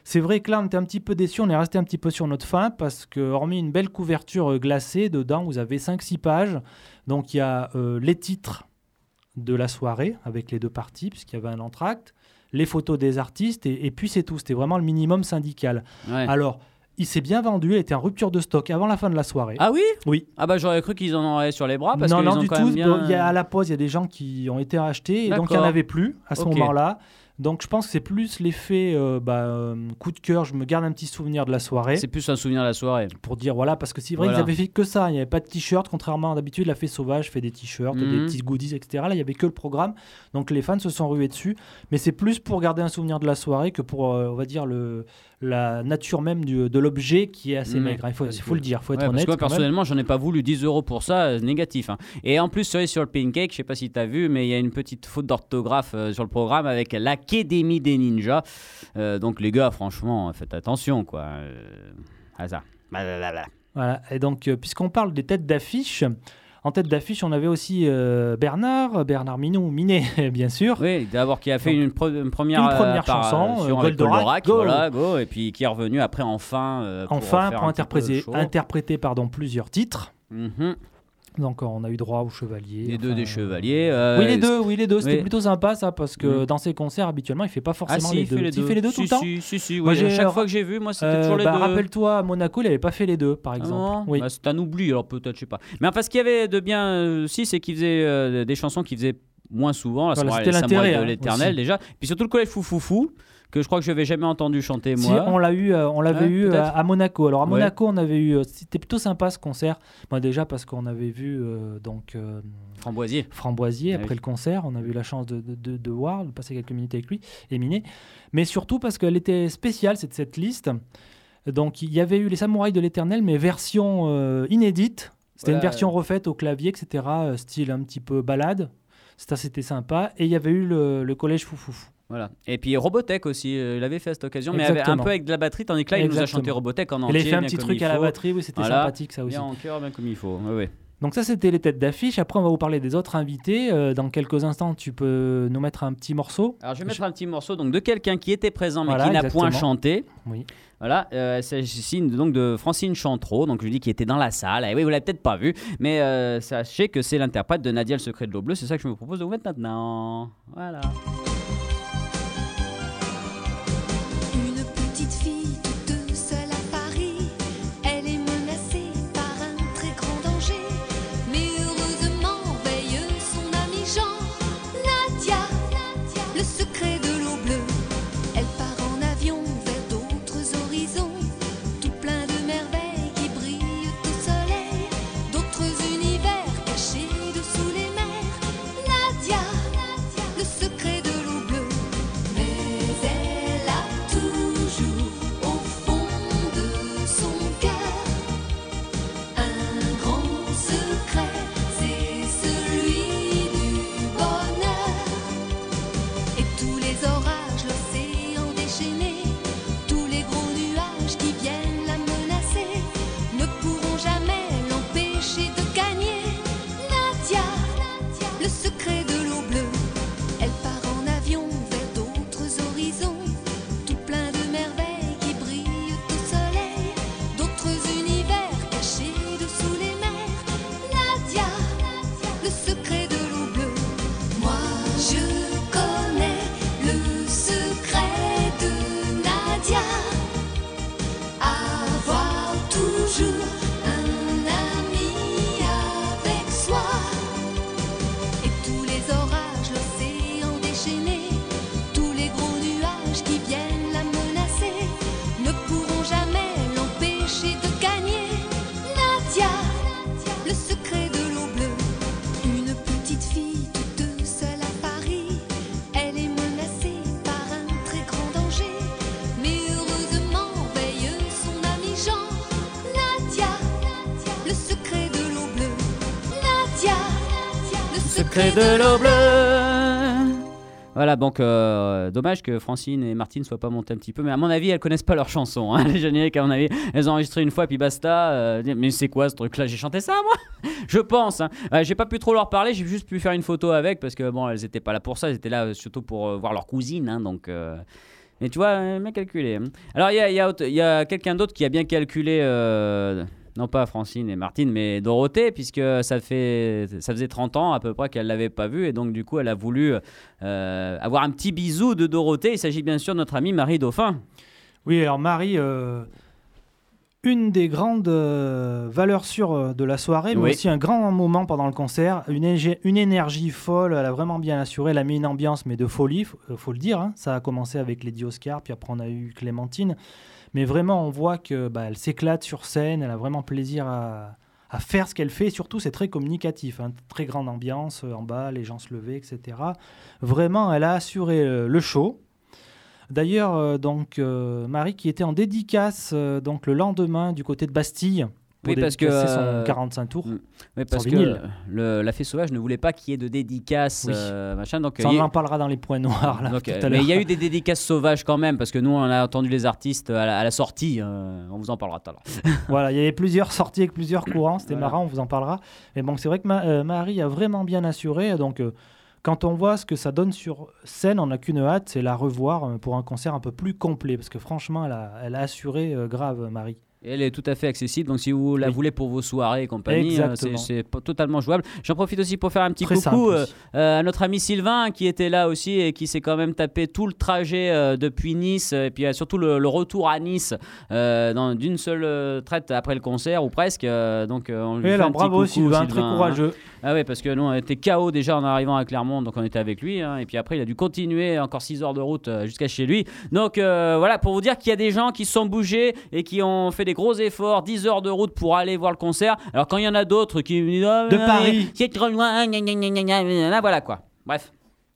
C'est vrai que là, on était un petit peu déçus, on est resté un petit peu sur notre fin parce que, hormis une belle couverture euh, glacée, dedans, vous avez 5-6 pages. Donc, il y a euh, les titres de la soirée avec les deux parties, puisqu'il y avait un entracte, les photos des artistes, et, et puis c'est tout. C'était vraiment le minimum syndical. Ouais. Alors, il s'est bien vendu, il était en rupture de stock avant la fin de la soirée. Ah oui? Oui. Ah bah j'aurais cru qu'ils en auraient sur les bras parce non, qu'ils non, ont du quand tout. même bien. Bon, y a, à la pause, il y a des gens qui ont été achetés et donc il n'y en avait plus à ce moment-là. Donc je pense que c'est plus l'effet euh, bah, euh, coup de cœur. Je me garde un petit souvenir de la soirée C'est plus un souvenir de la soirée. pour dire voilà, parce que c'est vrai Voilà. qu'ils avaient fait que ça. Il n'y avait pas de t-shirt, contrairement à d'habitude. La Fée Sauvage fait des t-shirts, Mhm. des petits goodies, etc. Là, il n'y avait que le programme. Donc les fans se sont rués dessus. Mais c'est plus pour garder un souvenir de la soirée que pour, euh, on va dire, le, la nature même du- de l'objet qui est assez Mhm. maigre. Il faut, il faut le dire, il faut être Ouais, parce honnête. que moi, personnellement, j'en ai pas voulu 10 euros pour ça, euh, négatif. hein. Et en plus, sur, sur le pancake, je sais pas si tu as vu, mais il y a une petite faute d'orthographe euh, sur le programme avec l'Académie des ninjas. Euh, donc, les gars, franchement, faites attention, quoi. Euh, à ça. Blablabla. Voilà, et donc, euh, puisqu'on parle des têtes d'affiche, en tête d'affiche, on avait aussi euh, Bernard, Bernard Minou, Minet, bien sûr. Oui, d'abord qui a fait Donc, une, première, une première euh, par- chanson, sur euh, avec Goldorak, Goldorak, go. voilà, go, et puis qui est revenu après enfin euh, pour enfin, pour interpréter, interpréter pardon, plusieurs titres. Mhm. Donc, on a eu droit au Chevalier. Les deux des chevaliers. euh, Oui, les deux, oui, les deux. C'était oui. plutôt sympa, ça, parce que Mhm. dans ses concerts, habituellement, il fait pas Ah forcément si, les il fait deux. les Il deux. fait les deux tout si, le temps Si, si, Moi, oui, chaque fois que j'ai vu, moi, c'était Euh, toujours les bah, deux. Rappelle-toi, à Monaco, il n'avait pas fait les deux, par Ah exemple. oui. Bah, c'est un oubli, alors peut-être, je sais pas. Mais enfin, ce qu'il y avait de bien euh, aussi, c'est qu'il faisait euh, des chansons qu'il faisait moins souvent. Voilà, c'était l'intérêt, de hein, l'éternel, déjà. Puis surtout le collège Foufoufou, que je crois que je n'avais jamais entendu chanter, Si, moi. on l'a eu, euh, on l'avait Ouais, eu peut-être. à, Monaco. Alors à Ouais. Monaco, on avait eu, euh, c'était plutôt sympa ce concert. Moi déjà parce qu'on avait vu euh, donc euh, Framboisier. Framboisier Ah après oui. le concert. On a eu la chance de, de, de, de voir, de passer quelques minutes avec lui, Éminé. Mais surtout parce qu'elle était spéciale cette, cette liste. Donc il y avait eu les Samouraïs de l'Éternel, mais version euh, inédite. C'était une version refaite au clavier, etc. euh, Style un petit peu balade. Ça c'était sympa. Et il y avait eu le, le collège Foufoufou. Voilà. Et puis Robotech aussi, euh, il avait fait à cette occasion, mais un peu avec de la batterie, tandis que là, il nous a chanté Robotech en Il entier. avait fait un petit truc il à la batterie, oui, c'était Voilà. sympathique ça aussi. Bien en cœur, bien comme il faut. Donc ça, c'était les têtes d'affiche. Après, on va vous parler des autres invités. Euh, dans quelques instants, tu peux nous mettre un petit morceau. Alors je vais mettre un petit morceau donc de quelqu'un qui était présent mais Voilà, qui n'a point chanté. Oui. Voilà, euh, il s'agit donc de Francine Chantreau, donc je lui dis qui était dans la salle. Et oui, vous l'avez peut-être pas vu, mais euh, sachez que c'est l'interprète de Nadia le secret de l'eau bleue. C'est ça que je me propose de vous mettre maintenant. Voilà. De l'eau bleue. Voilà, donc euh, dommage que Francine et Martine soient pas montées un petit peu, mais à mon avis, elles connaissent pas leur chanson. Hein, les génériques, à mon avis, elles ont enregistré une fois, puis basta. euh, mais c'est quoi ce truc-là? J'ai chanté ça, moi? Je pense. Hein. Euh, j'ai pas pu trop leur parler, j'ai juste pu faire une photo avec, parce que bon, elles étaient pas là pour ça, elles étaient là surtout pour voir leur cousine, hein, donc. mais tu vois, bien calculé. hein. Alors, il y a, y a y a quelqu'un d'autre qui a bien calculé, non pas Francine et Martine, mais Dorothée, puisque ça, fait, ça faisait 30 ans à peu près qu'elle l'avait pas vue, et donc du coup, elle a voulu euh, avoir un petit bisou de Dorothée. Il s'agit bien sûr de notre amie Marie Dauphin. Oui, alors Marie, euh, une des grandes euh, valeurs sûres de la soirée, mais Oui. aussi un grand moment pendant le concert, une, énergie folle, elle a vraiment bien assuré, elle a mis une ambiance, mais de folie, faut, faut le dire. hein. Ça a commencé avec Lady Oscar, puis après on a eu Clémentine. Mais vraiment, on voit que bah, elle s'éclate sur scène, elle a vraiment plaisir à, à faire ce qu'elle fait. Et surtout, c'est très communicatif, hein. très grande ambiance euh, en bas, les gens se levaient, etc. Vraiment, elle a assuré euh, le show. D'ailleurs, euh, donc Marie qui était en dédicace donc le lendemain du côté de Bastille pour Oui, parce que, euh, son 45 tours. mm, Oui, parce que le, la Fée Sauvage ne voulait pas qu'il y ait de dédicaces, Oui. euh, machin. Donc, Ça, il y on en parlera dans les points noirs là, donc, tout euh, à mais il y a eu des dédicaces sauvages quand même, parce que nous, on a entendu les artistes à la, à la sortie. euh, on vous en parlera tout à l'heure. Voilà, il y avait plusieurs sorties avec plusieurs courants, c'était Voilà. marrant, on vous en parlera. Mais bon, c'est vrai que Ma- euh, Marie a vraiment bien assuré, donc euh, quand on voit ce que ça donne sur scène, on n'a qu'une hâte, c'est la revoir euh, pour un concert un peu plus complet, parce que franchement, elle a, elle a assuré euh, grave, Marie. Et Elle est tout à fait accessible, donc si vous la Oui. voulez pour vos soirées et compagnie, euh, c'est totalement jouable. J'en profite aussi pour faire un petit Très coucou euh, euh, à notre ami Sylvain qui était là aussi et qui s'est quand même tapé tout le trajet euh, depuis Nice et puis surtout le, le retour à Nice d'une seule traite après le concert ou presque. donc on lui Oui, fait alors un petit bravo coucou, Sylvain, très hein. courageux. Ah ouais, parce que nous on était KO déjà en arrivant à Clermont, donc on était avec lui. hein, et puis après il a dû continuer encore 6 heures de route jusqu'à chez lui. Donc voilà, pour vous dire qu'il y a des gens qui se sont bougés et qui ont fait des gros efforts, 10 heures de route pour aller voir le concert. Alors quand il y en a d'autres qui me disent Ah, De mais, Paris. c'est trop loin, gna, gna, gna, voilà quoi. Bref.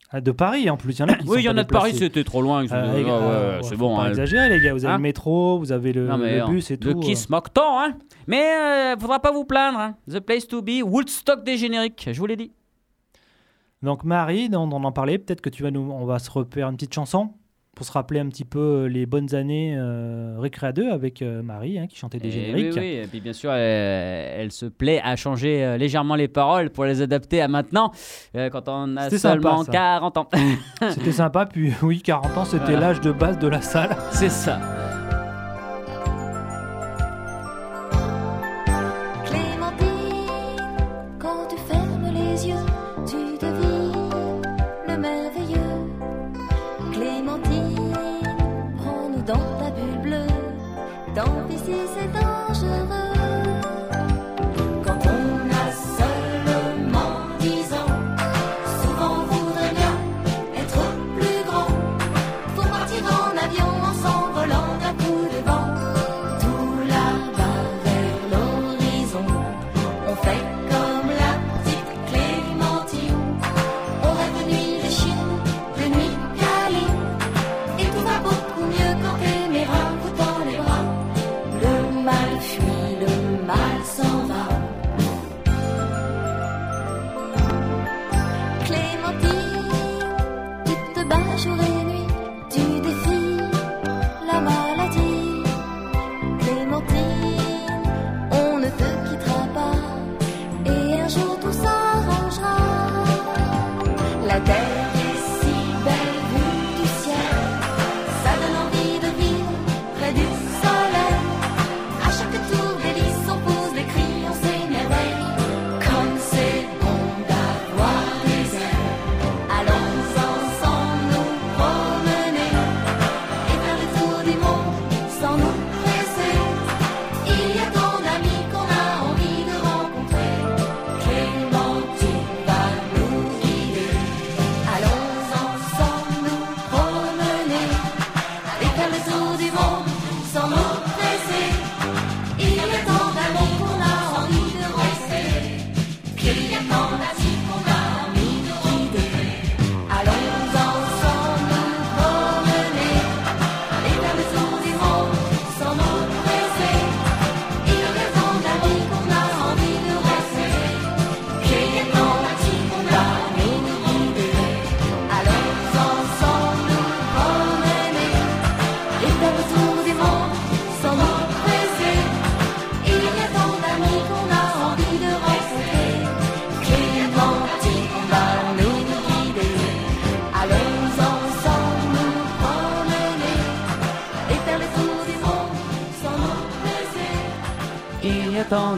Ah, De Paris en plus, il y en a qui Oui, il y en a de Paris, c'était trop loin. Euh, ouais, euh, c'est bon. Pas hein. exagérer, les gars. Vous avez Hein le métro, vous avez le, Non, mais, le bus et tout. qui euh. se moque tant, hein Mais euh, faudra pas vous plaindre. hein. The place to be, Woodstock des génériques, je vous l'ai dit. Donc Marie, on en parlait, peut-être que tu vas nous, on va se refaire une petite chanson pour se rappeler un petit peu euh, les bonnes années euh, Récréa 2 avec euh, Marie hein, qui chantait des Et génériques. Oui, oui, et puis bien sûr, elle, elle se plaît à changer euh, légèrement les paroles pour les adapter à maintenant, quand on a sympa, seulement ça. 40 ans. C'était sympa. Puis oui, 40 ans, c'était Voilà. l'âge de base de la salle. C'est ça.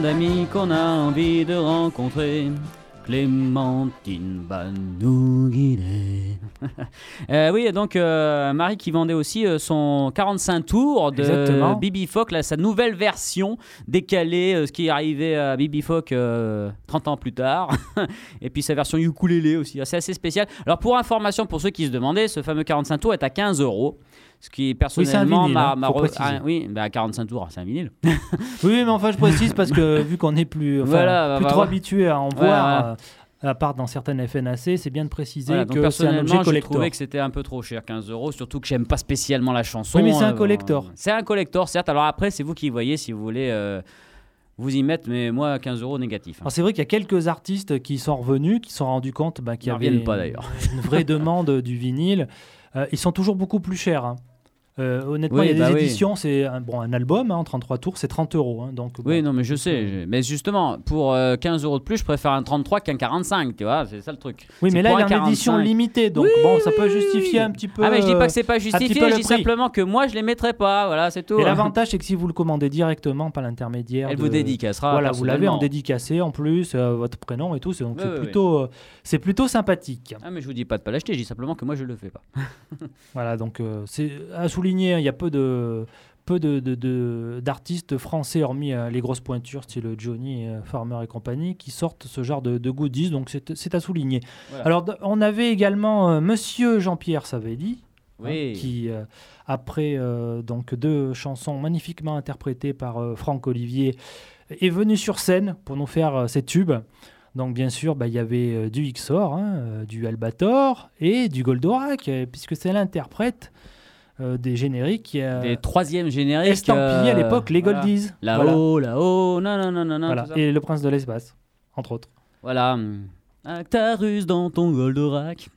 D'amis qu'on a envie de rencontrer. Clémentine va nous guider. Euh, oui, donc euh, Marie qui vendait aussi euh, son 45 tours de Exactement. Bibi Fock, là, sa nouvelle version décalée, ce qui est arrivé à Bibi Fock euh, 30 ans plus tard. Et puis sa version ukulélé aussi, c'est assez spécial. Alors pour information, pour ceux qui se demandaient, ce fameux 45 tours est à 15 euros. Ce qui personnellement vinyle, m'a hein, re-. Ah, oui, bah 45 tours, c'est un vinyle. Oui, mais enfin, je précise parce que vu qu'on est plus, enfin, Voilà, bah, plus bah, trop ouais. habitué à en voir, ouais. À part dans certaines FNAC, c'est bien de préciser Voilà, que c'est un objet collector. trouvé que c'était un peu trop cher, 15 euros, surtout que j'aime pas spécialement la chanson. Oui, mais c'est un euh, collector. C'est un collector, certes. Alors après, c'est vous qui voyez si vous voulez euh, vous y mettre, mais moi, 15 euros négatif. hein. Alors c'est vrai qu'il y a quelques artistes qui sont revenus, qui se sont rendus compte bah, qu'il y avait reviennent pas, d'ailleurs. une vraie demande du vinyle. Euh, ils sont toujours beaucoup plus chers. hein. Euh, honnêtement, Oui, il y a bah des oui. éditions, c'est un, bon, un album, hein, 33 tours, c'est 30 euros. hein, donc, Oui, bon. non, mais je sais. Mais justement, pour euh, 15 euros de plus, je préfère un 33 qu'un 45, tu vois, c'est ça le truc. Oui, mais là, il est en édition 45. limitée, donc Oui, bon, ça peut justifier un petit peu. Ah, mais je dis pas que c'est pas justifié, je dis simplement que moi, je les mettrais pas, voilà, c'est tout. Et l'avantage, c'est que si vous le commandez directement, pas l'intermédiaire. Elle de- vous dédicacera. Voilà, vous l'avez en dédicacé en plus, euh, votre prénom et tout, c'est donc c'est plutôt, euh, c'est plutôt sympathique. Ah, mais je vous dis pas de pas l'acheter, je dis simplement que moi, je le fais pas. Voilà, donc c'est à souligner, il y a peu de peu de, de- de- d'artistes français, hormis euh, les grosses pointures, style Johnny, euh, Farmer et compagnie, qui sortent ce genre de, de goodies, donc c'est, à souligner. Voilà. Alors, on avait également euh, Monsieur Jean-Pierre Savelli, hein, qui, après donc deux chansons magnifiquement interprétées par Franck Olivier, est venu sur scène pour nous faire ces tubes. Donc bien sûr, bah, il y avait du XOR, hein, du Albator et du Goldorak, puisque c'est l'interprète euh, des génériques a Des troisièmes génériques. estampillé à euh, l'époque les voilà. Goldies. Là-haut, là-haut, non, non, non, non. Voilà. Et le prince de l'espace, entre autres. Voilà. Actarus dans ton Goldorak.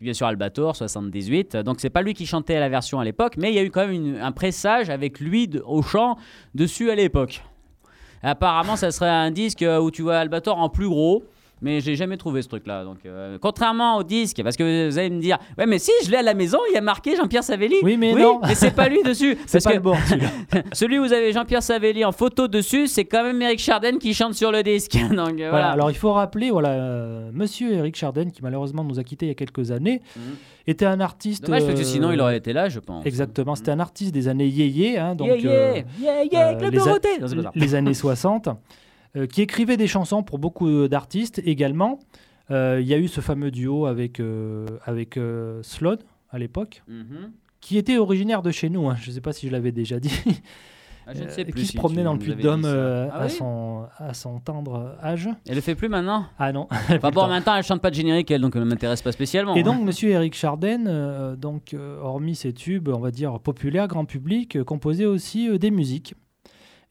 Bien sûr, Albator, 78. Donc, c'est pas lui qui chantait la version à l'époque, mais il y a eu quand même une- un pressage avec lui de- au chant dessus à l'époque. Apparemment, ça serait un disque euh, où tu vois Albator en plus gros. Mais j'ai jamais trouvé ce truc-là. Donc, euh, contrairement au disque, parce que vous allez me dire, ouais, mais si je l'ai à la maison, il y a marqué Jean-Pierre Savelli. Oui, mais non. mais c'est pas lui dessus. C'est pas que le bon, celui où vous avez Jean-Pierre Savelli en photo dessus, c'est quand même Eric Charden qui chante sur le disque. Donc, euh, Voilà, voilà. alors il faut rappeler, voilà, euh, Monsieur Eric Charden, qui malheureusement nous a quittés il y a quelques années, Mhm. était un artiste. Dommage parce que sinon il aurait été là, je pense. Exactement, c'était un artiste des années yéyé, hein, donc yeah, euh, Claude les a-. Non, les années 60, euh, qui écrivait des chansons pour beaucoup d'artistes également. Euh, Il y a eu ce fameux duo avec, euh, avec euh, Sloan à l'époque, Mhm. qui était originaire de chez nous. hein. Je ne sais pas si je l'avais déjà dit. Ah, je ne Euh, sais plus. qui si se promenait dans le euh, Ah à, oui son, à son tendre âge. Elle le fait plus maintenant? Ah non. Enfin bon, maintenant elle chante pas de générique, elle, donc elle ne m'intéresse pas spécialement. Et hein. donc, Monsieur Eric Charden, euh, donc, euh, hormis ses tubes, on va dire populaires, grand public, euh, composait aussi euh, des musiques.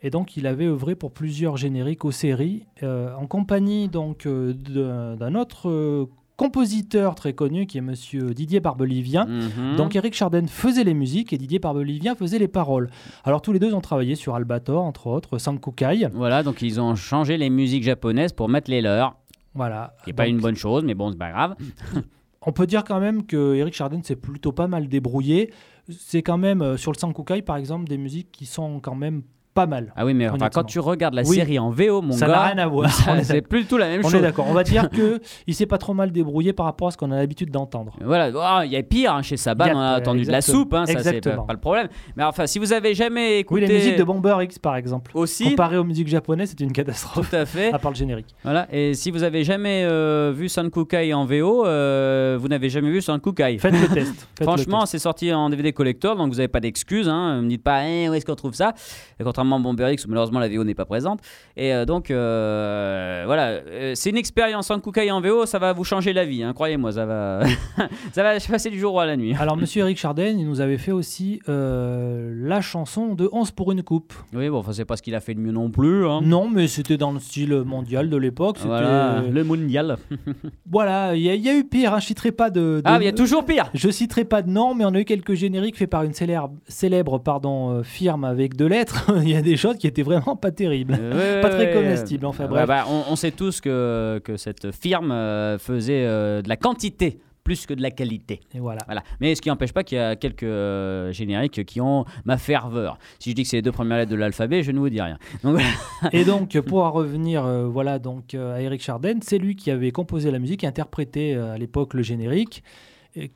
Et donc, il avait œuvré pour plusieurs génériques aux séries, euh, en compagnie donc euh, d'un autre euh, compositeur très connu qui est Monsieur Didier Barbelivien. Mhm. Donc Eric Charden faisait les musiques et Didier Barbelivien faisait les paroles. Alors tous les deux ont travaillé sur Albator, entre autres, Sankukai. Voilà, donc ils ont changé les musiques japonaises pour mettre les leurs. Voilà. Qui n'est pas une bonne chose, mais bon, c'est pas grave. On peut dire quand même que Eric Charden s'est plutôt pas mal débrouillé. C'est quand même, euh, sur le Sankukai par exemple, des musiques qui sont quand même pas mal. Ah oui, mais enfin, quand tu regardes la Oui. série en VO, mon Ça gars. n'a rien à voir. ça- On est c'est plus du tout la même On chose. est d'accord. On va dire que il s'est pas trop mal débrouillé par rapport à ce qu'on a l'habitude d'entendre. Voilà, Oh, il y a pire hein, chez Saban, a- on a attendu de la soupe, hein, ça c'est pas, pas le problème. Mais enfin, si vous avez jamais Oui, écouté les musiques de Bomber X par exemple. aussi, Comparé aux musiques japonaises, c'est une catastrophe. tout à fait. À part le générique. Voilà, et si vous avez jamais euh, vu Sankukai en VO, euh, vous n'avez jamais vu Sankukai. Faites le test. Faites Franchement, c'est sorti en DVD collector, donc vous n'avez pas d'excuses. Hein. Ne me dites pas, Eh, où est-ce qu'on trouve ça? Et Contrairement à Bomber X, où malheureusement la VO n'est pas présente. Et euh, donc, euh, voilà, Euh, c'est une expérience en Kukai en VO, ça va vous changer la vie, hein, croyez-moi, ça va... ça va passer du jour à la nuit. Alors, Monsieur Eric Charden, il nous avait fait aussi la chanson de 11 pour une coupe. Oui, bon, enfin, c'est pas ce qu'il a fait de mieux non plus. Hein. Non, mais c'était dans le style mondial de l'époque. Voilà, le mondial. Voilà, il y, a- il y a eu pire. hein, Je citerai pas de. de- Ah, il y a toujours pire Je citerai pas de nom, mais on a eu quelques génériques faits par une célèbre, célèbre pardon, firme avec deux lettres. il y a des choses qui étaient vraiment pas terribles. Euh, Pas très ouais, comestible, enfin, ouais, bref. bah, on, on sait tous que, que cette firme euh, faisait euh, de la quantité plus que de la qualité. Et voilà. Voilà. Mais ce qui n'empêche pas qu'il y a quelques euh, génériques qui ont ma ferveur. Si je dis que c'est les deux premières lettres de l'alphabet, je ne vous dis rien. Donc voilà. Et donc, pour en revenir euh, voilà, donc, euh, à Eric Chardin, c'est lui qui avait composé la musique, interprété à l'époque le générique,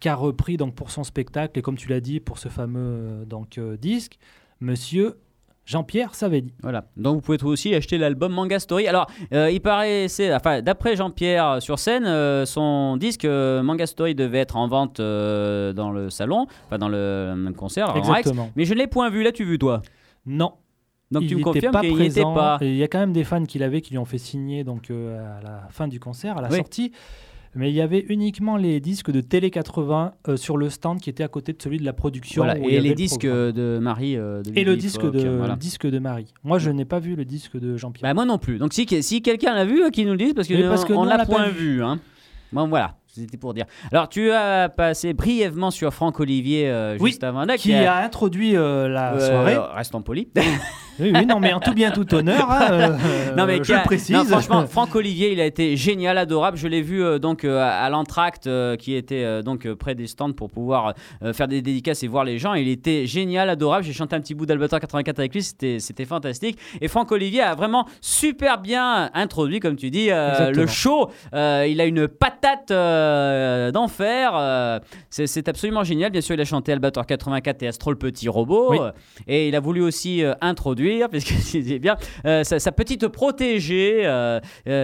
qui a repris donc, pour son spectacle, et comme tu l'as dit, pour ce fameux donc, disque, monsieur Jean-Pierre Savedi. Voilà. Donc vous pouvez aussi acheter l'album Manga Story. Alors, euh, il paraissait, enfin, d'après Jean-Pierre euh, sur scène, euh, son disque euh, Manga Story devait être en vente dans le salon, enfin dans le euh, concert, en Rex. Exactement. Mais je ne l'ai point vu. L'as-tu vu toi? Non, Donc il tu me confirmes pas qu'il n'y était pas. Il y a quand même des fans qui l'avaient, qui lui ont fait signer donc, à la fin du concert, à la Oui. sortie. Mais il y avait uniquement les disques de Télé 80 euh, sur le stand qui était à côté de celui de la production. Voilà. Et les le disques de Marie. euh, de Et le disque, de, voilà. le disque de Marie. Moi, je n'ai pas vu le disque de Jean-Pierre. Bah, moi non plus. Donc si, si quelqu'un l'a vu, euh, qu'il nous le dise, parce que parce que on on l'a point vu. Hein. Bon voilà, c'était pour dire. Alors tu as passé brièvement sur Franck Olivier euh, Oui, juste avant là, qui a introduit euh, la euh, soirée. Restons polis. Oui, oui, non, mais en tout bien, tout honneur. hein, non mais je a- précise. non, franchement, Franck Olivier, il a été génial, adorable. Je l'ai vu donc à, à l'entracte qui était donc près des stands pour pouvoir faire des dédicaces et voir les gens. Il était génial, adorable. J'ai chanté un petit bout d'Albator 84 avec lui, c'était c'était fantastique. Et Franck Olivier a vraiment super bien introduit, comme tu dis, le show. Il a une patate euh, d'enfer. euh, c'est absolument génial. Bien sûr, il a chanté Albator 84 et Astro le petit robot. Oui. Euh, Et il a voulu aussi euh, introduire, parce que c'est bien, sa, sa petite protégée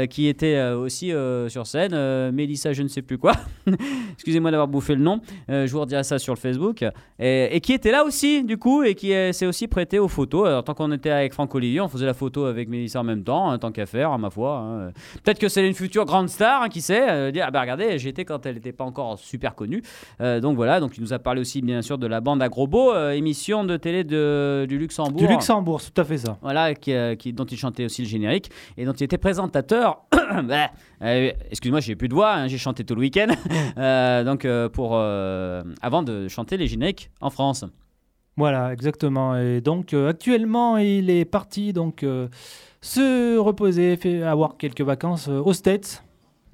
qui était aussi sur scène, Mélissa, je ne sais plus quoi. Excusez-moi d'avoir bouffé le nom. Je vous redirai ça sur le Facebook. Et, et qui était là aussi, du coup, et qui s'est aussi prêté aux photos. Alors, tant qu'on était avec Franck Olivier, on faisait la photo avec Mélissa en même temps, hein, tant qu'à faire, à ma foi. hein. Peut-être que c'est une future grande star, hein, qui sait. dire, ah bah regardez, quand elle n'était pas encore super connue. Euh, donc voilà, donc il nous a parlé aussi, bien sûr, de la bande Agrobo, euh, émission de télé de, du Luxembourg. Du Luxembourg, tout à fait ça. Voilà, qui, euh, qui- dont il chantait aussi le générique et dont il était présentateur. Bah, Excuse-moi, j'ai plus de voix, hein, j'ai chanté tout le week-end. Donc, pour, avant de chanter les génériques en France. Voilà, exactement. Et donc, euh, actuellement, il est parti donc euh, se reposer, fait, avoir quelques vacances euh, aux States.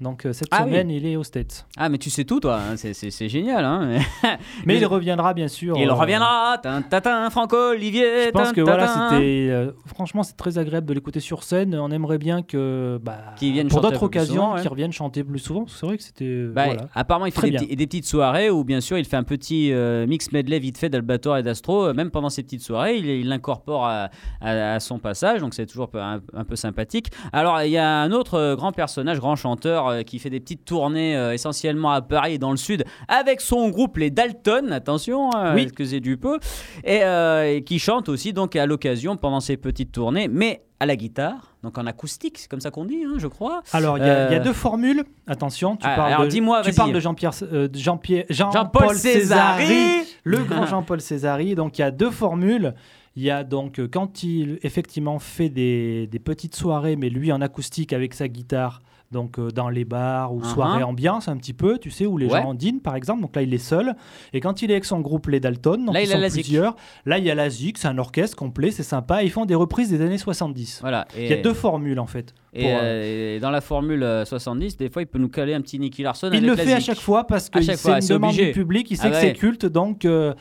Donc, euh, cette Ah oui. semaine, il est aux States. Ah, mais tu sais tout, toi, hein, c'est- génial. Hein Mais Mais- il reviendra, bien sûr. il euh, reviendra, tin, tin, tin, Franco-Olivier. Je pense que voilà, c'était. euh, franchement, c'est très agréable de l'écouter sur scène. On aimerait bien que. Bah, Qu'il vienne pour d'autres occasions, ouais. qu'il revienne chanter plus souvent. C'est vrai que c'était. Bah, voilà. Apparemment, il fait des, bien. petits- des petites soirées où, bien sûr, il fait un petit euh, mix medley vite fait d'Albator et d'Astro. Même pendant ces petites soirées, il l'incorpore à, à- à son passage, donc c'est toujours un, un peu sympathique. Alors, il y a un autre grand personnage, grand chanteur, euh, qui fait des petites tournées euh, essentiellement à Paris et dans le sud, avec son groupe Les Dalton, attention, euh, Oui. excusez du peu, et, euh, et qui chante aussi donc à l'occasion pendant ces petites tournées, mais à la guitare, donc en acoustique, c'est comme ça qu'on dit, hein, je crois. Alors, il y, a- il y a deux formules. Attention, tu Ah, parles alors de, tu parles de Jean-Pierre, euh, Jean-Pierre, Jean-Paul Césari. Césari, le grand Jean-Paul Césari. Donc, il y a deux formules. Il y a donc quand il effectivement fait des, des petites soirées, mais lui en acoustique avec sa guitare, donc euh, dans les bars ou Uh-huh. soirées ambiance un petit peu, tu sais, où les Ouais. gens dînent par exemple. Donc là, il est seul. Et quand il est avec son groupe Les Dalton, donc Là, ils il a sont zik. plusieurs. Là, il y a la zik, c'est un orchestre complet, c'est sympa. Ils font des reprises des années 70. Voilà. Il y a deux formules en fait. Et, pour, euh, euh, et dans la formule euh, 70, des fois, il peut nous caler un petit Nicky Larson. Il avec le la fait à chaque fois parce que c'est fois, une c'est demande obligé. du public, il sait Ah que ouais. c'est culte, donc euh,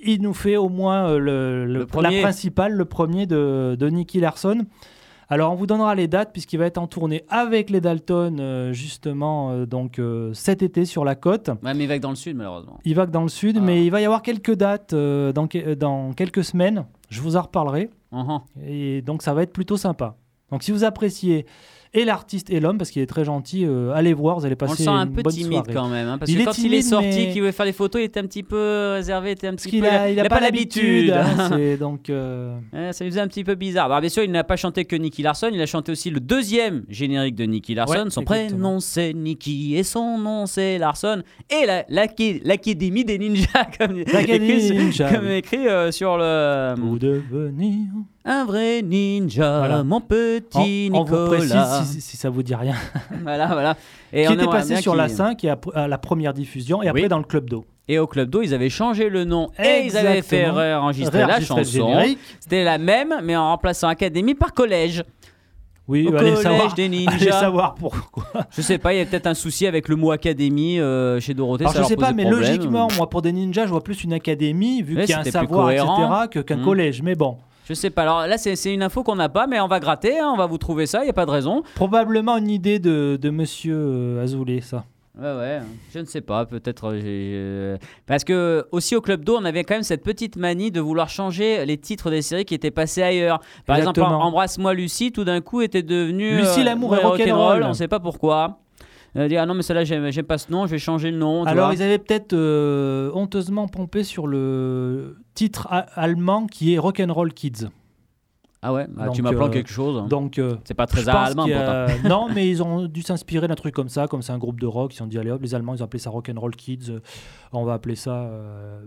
il nous fait au moins euh, le, le- la principale, le premier de, de Nicky Larson. Alors on vous donnera les dates puisqu'il va être en tournée avec les Dalton euh, justement euh, donc euh, cet été sur la côte. Ouais, mais il va que dans le sud, malheureusement. Il va que dans le sud, Ah. mais il va y avoir quelques dates dans, que- dans quelques semaines. Je vous en reparlerai. Mhm. Et donc ça va être plutôt sympa. Donc si vous appréciez et l'artiste et l'homme, parce qu'il est très gentil, euh, allez voir, vous allez On le passer sent un peu timide soirée. quand même. hein, parce Il que est quand il est sorti, mais- qu'il voulait faire des photos, il était un petit peu réservé, était un petit peu. a, il a pas l'habitude. hein. donc. euh, Ouais, ça lui faisait un petit peu bizarre. Alors, bien sûr, il n'a pas chanté que Nicky Larson, il a chanté aussi le deuxième générique de Nicky Larson. Ouais, son prénom c'est Nicky et son nom c'est Larson. Et la- l'Académie des Ninjas, comme, écrit, des Ninjas, comme écrit euh, sur le. Pour devenir. Un vrai ninja, Voilà. mon petit On, on vous précise Nicolas. si, si ça vous dit rien. Voilà, voilà. Et qui on était passé sur la 5 et à, à la première diffusion et Oui. après dans le club d'eau. Et au Club d'eau, ils avaient changé le nom et ils avaient fait Exactement. réenregistrer la chanson. C'était la même, mais en remplaçant Académie par Collège. Oui, Au allez collège savoir, des allez ninjas. savoir pourquoi. Je sais pas, il y a peut-être un souci avec le mot académie euh, chez Dorothée. Alors ça je sais pas, mais problème. logiquement, moi pour des ninjas, je vois plus une académie, vu Ouais, qu'il y a un savoir, etc., cohérent. que- qu'un Mm. collège. Mais bon, Je sais pas. Alors là, c'est une info qu'on n'a pas, mais on va gratter, hein, on va vous trouver ça, il y a pas de raison. probablement une idée de, de monsieur euh, Azoulay, ça. Ouais, ouais, je ne sais pas, peut-être. euh, euh, Parce que, aussi au Club d'eau, on avait quand même cette petite manie de vouloir changer les titres des séries qui étaient passées ailleurs. Par exemple. Embrasse-moi Lucie, tout d'un coup était devenu. Lucie, euh, l'amour ouais, et rock'n'roll. On sait pas pourquoi. Euh, dire, ah non, mais celle-là, j'aime j'aime pas ce nom, je vais changer le nom. Alors vois. ils avaient peut-être euh, honteusement pompé sur le titre a- allemand qui est Rock'n'Roll Kids. Ah ouais, bah, Donc, tu m'apprends euh, quelque chose. hein. Donc euh, C'est pas très allemand y pourtant. a- non, mais ils ont dû s'inspirer d'un truc comme ça, comme c'est un groupe de rock, ils ont dit allez hop, les Allemands ils ont appelé ça Rock'n'Roll Kids, on va appeler ça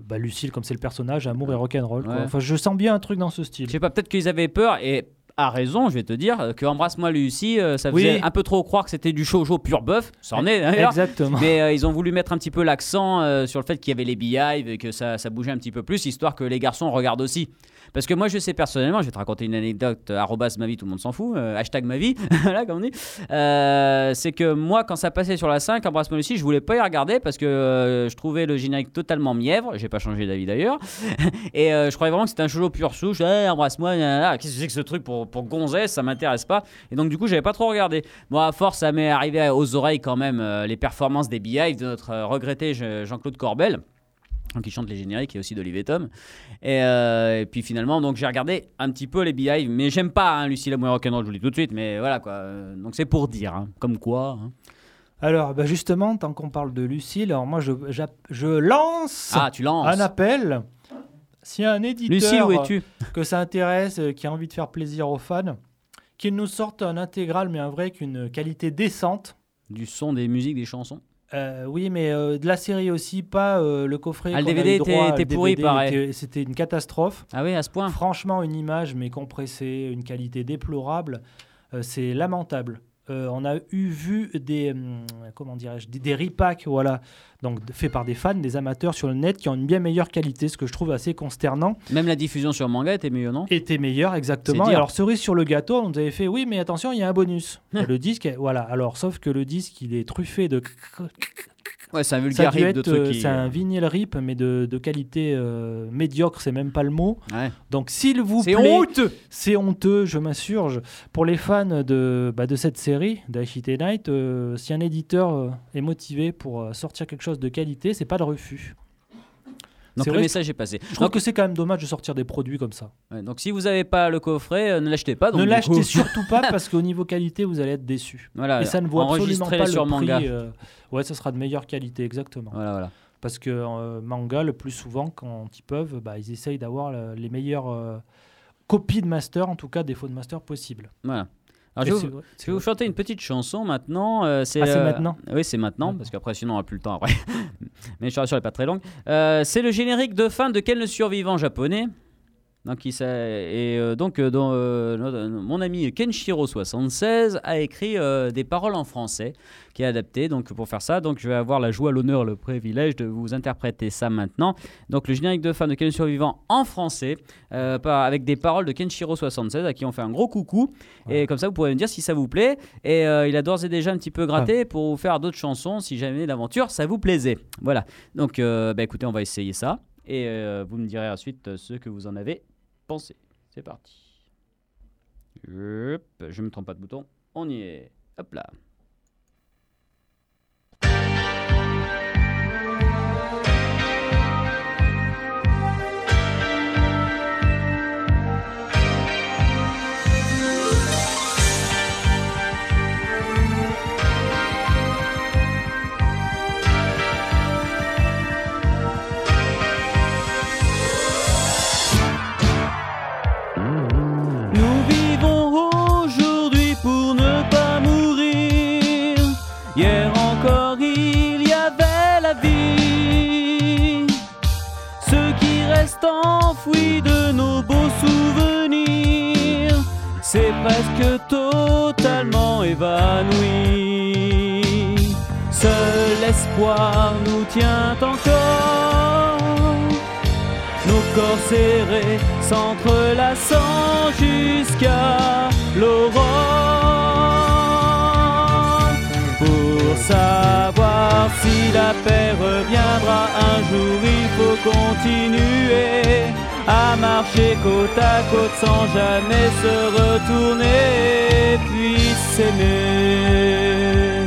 bah, Lucille comme c'est le personnage, amour et rock'n'roll. Ouais. Enfin, je sens bien un truc dans ce style. Je sais pas, peut-être qu'ils avaient peur et à raison, je vais te dire, euh, que Embrasse-moi Lucie, euh, ça Oui. faisait un peu trop croire que c'était du shoujo pur bœuf. Ça en est d'ailleurs. Exactement. Mais euh, ils ont voulu mettre un petit peu l'accent euh, sur le fait qu'il y avait les beehives et que ça, ça bougeait un petit peu plus, histoire que les garçons regardent aussi. Parce que moi, je sais personnellement, je vais te raconter une anecdote, euh, arrobas ma vie, tout le monde s'en fout, euh, hashtag ma vie, voilà, comme on dit. Euh, c'est que moi, quand ça passait sur la 5, Embrasse-moi Lucie, je voulais pas y regarder parce que je trouvais le générique totalement mièvre. J'ai pas changé d'avis d'ailleurs. et je croyais vraiment que c'était un shoujo pur souche. Eh, Embrasse-moi, qu'est-ce que c'est que ce truc pour, pour gonzesse Ça m'intéresse pas. Et donc, du coup, j'avais pas trop regardé. Bon, à force, ça m'est arrivé aux oreilles quand même les performances des Beehive de notre regretté Je- Jean-Claude Corbel. Donc, qui chante les génériques et aussi d'Olivier Tom. Et, euh, et puis finalement, donc j'ai regardé un petit peu les Beehive, mais j'aime pas hein, Lucie Lamour Rock'n'Roll, je vous le dis tout de suite, mais voilà quoi. Euh, Donc c'est pour dire, hein, comme quoi. hein. Alors, bah, justement, tant qu'on parle de Lucille, alors moi je, lance Ah, tu lances. un appel. A un éditeur Lucie, où es-tu? que ça intéresse, euh, qui a envie de faire plaisir aux fans, qu'il nous sorte un intégral, mais un vrai, avec une qualité décente. Du son, des musiques, des chansons. Euh, oui, mais euh, de la série aussi, pas euh, le coffret. Ah, le DVD était- était pourri, était- C'était une catastrophe. Ah oui, à ce point. Franchement, une image, mais compressée, une qualité déplorable. C'est lamentable. Euh, on a eu vu des hum, comment dirais-je des, des repacks voilà donc faits par des fans des amateurs sur le net qui ont une bien meilleure qualité ce que je trouve assez consternant. Même la diffusion sur manga était mieux, non? Était meilleur exactement. Et alors cerise sur le gâteau on nous avait fait oui mais attention il y a un bonus. Le disque voilà. Alors sauf que le disque il est truffé de Ouais, c'est un vulgaire rip de trucs euh, qui. c'est un vinyle rip mais de, de qualité euh, médiocre c'est même pas le mot Ouais. donc s'il vous C'est plaît honteux c'est honteux, je m'insurge. Pour les fans de, bah, de cette série, d'Aishite Night, euh, si un éditeur euh, est motivé pour euh, sortir quelque chose de qualité, c'est pas de refus. Donc le vrai message est passé. Je trouve que c'est quand même dommage de sortir des produits comme ça. ouais, donc si vous avez pas le coffret, euh, ne l'achetez pas. donc, ne l'achetez coup- surtout pas parce qu'au niveau qualité, vous allez être déçus. Voilà, Et ça ne vaut absolument pas le sur prix. manga. euh, ouais, ça sera de meilleure qualité, exactement. Voilà, voilà. Parce que euh, manga, le plus souvent, quand ils peuvent, bah, ils essayent d'avoir le- les meilleures euh, copies de master, en tout cas défauts de master possibles. voilà. Alors, je vais vous- Je vais vous chanter une petite chanson maintenant. euh, c'est Ah, c'est euh, maintenant Oui, c'est maintenant, parce qu'après, sinon, on n'a plus le temps après. Mais je te rassure, elle n'est pas très longue. Euh, c'est le générique de fin de Quel le survivant japonais donc, il s'a- et euh, donc euh, dans, euh, mon ami Kenshiro76 a écrit des paroles en français qui est adapté. Donc pour faire ça, donc je vais avoir la joie, l'honneur, le privilège de vous interpréter ça maintenant. Donc le générique de fin de le survivant en français par- avec des paroles de Kenshiro76 à qui on fait un gros coucou. Et comme ça, vous pourrez me dire si ça vous plaît. Et il a d'ores et déjà un petit peu gratté pour vous faire d'autres chansons si jamais l'aventure ça vous plaisait. Voilà. Donc, bah, écoutez, on va essayer ça. Et vous me direz ensuite ce que vous en avez pensé. C'est parti. Je me trompe pas de bouton. On y est. Hop là. C'est presque totalement évanoui. Seul l'espoir nous tient encore. Nos corps serré s'entrelaçant jusqu'à l'aurore. Pour savoir si la paix reviendra un jour, il faut continuer à marcher côte à côte sans jamais se retourner, puis s'aimer.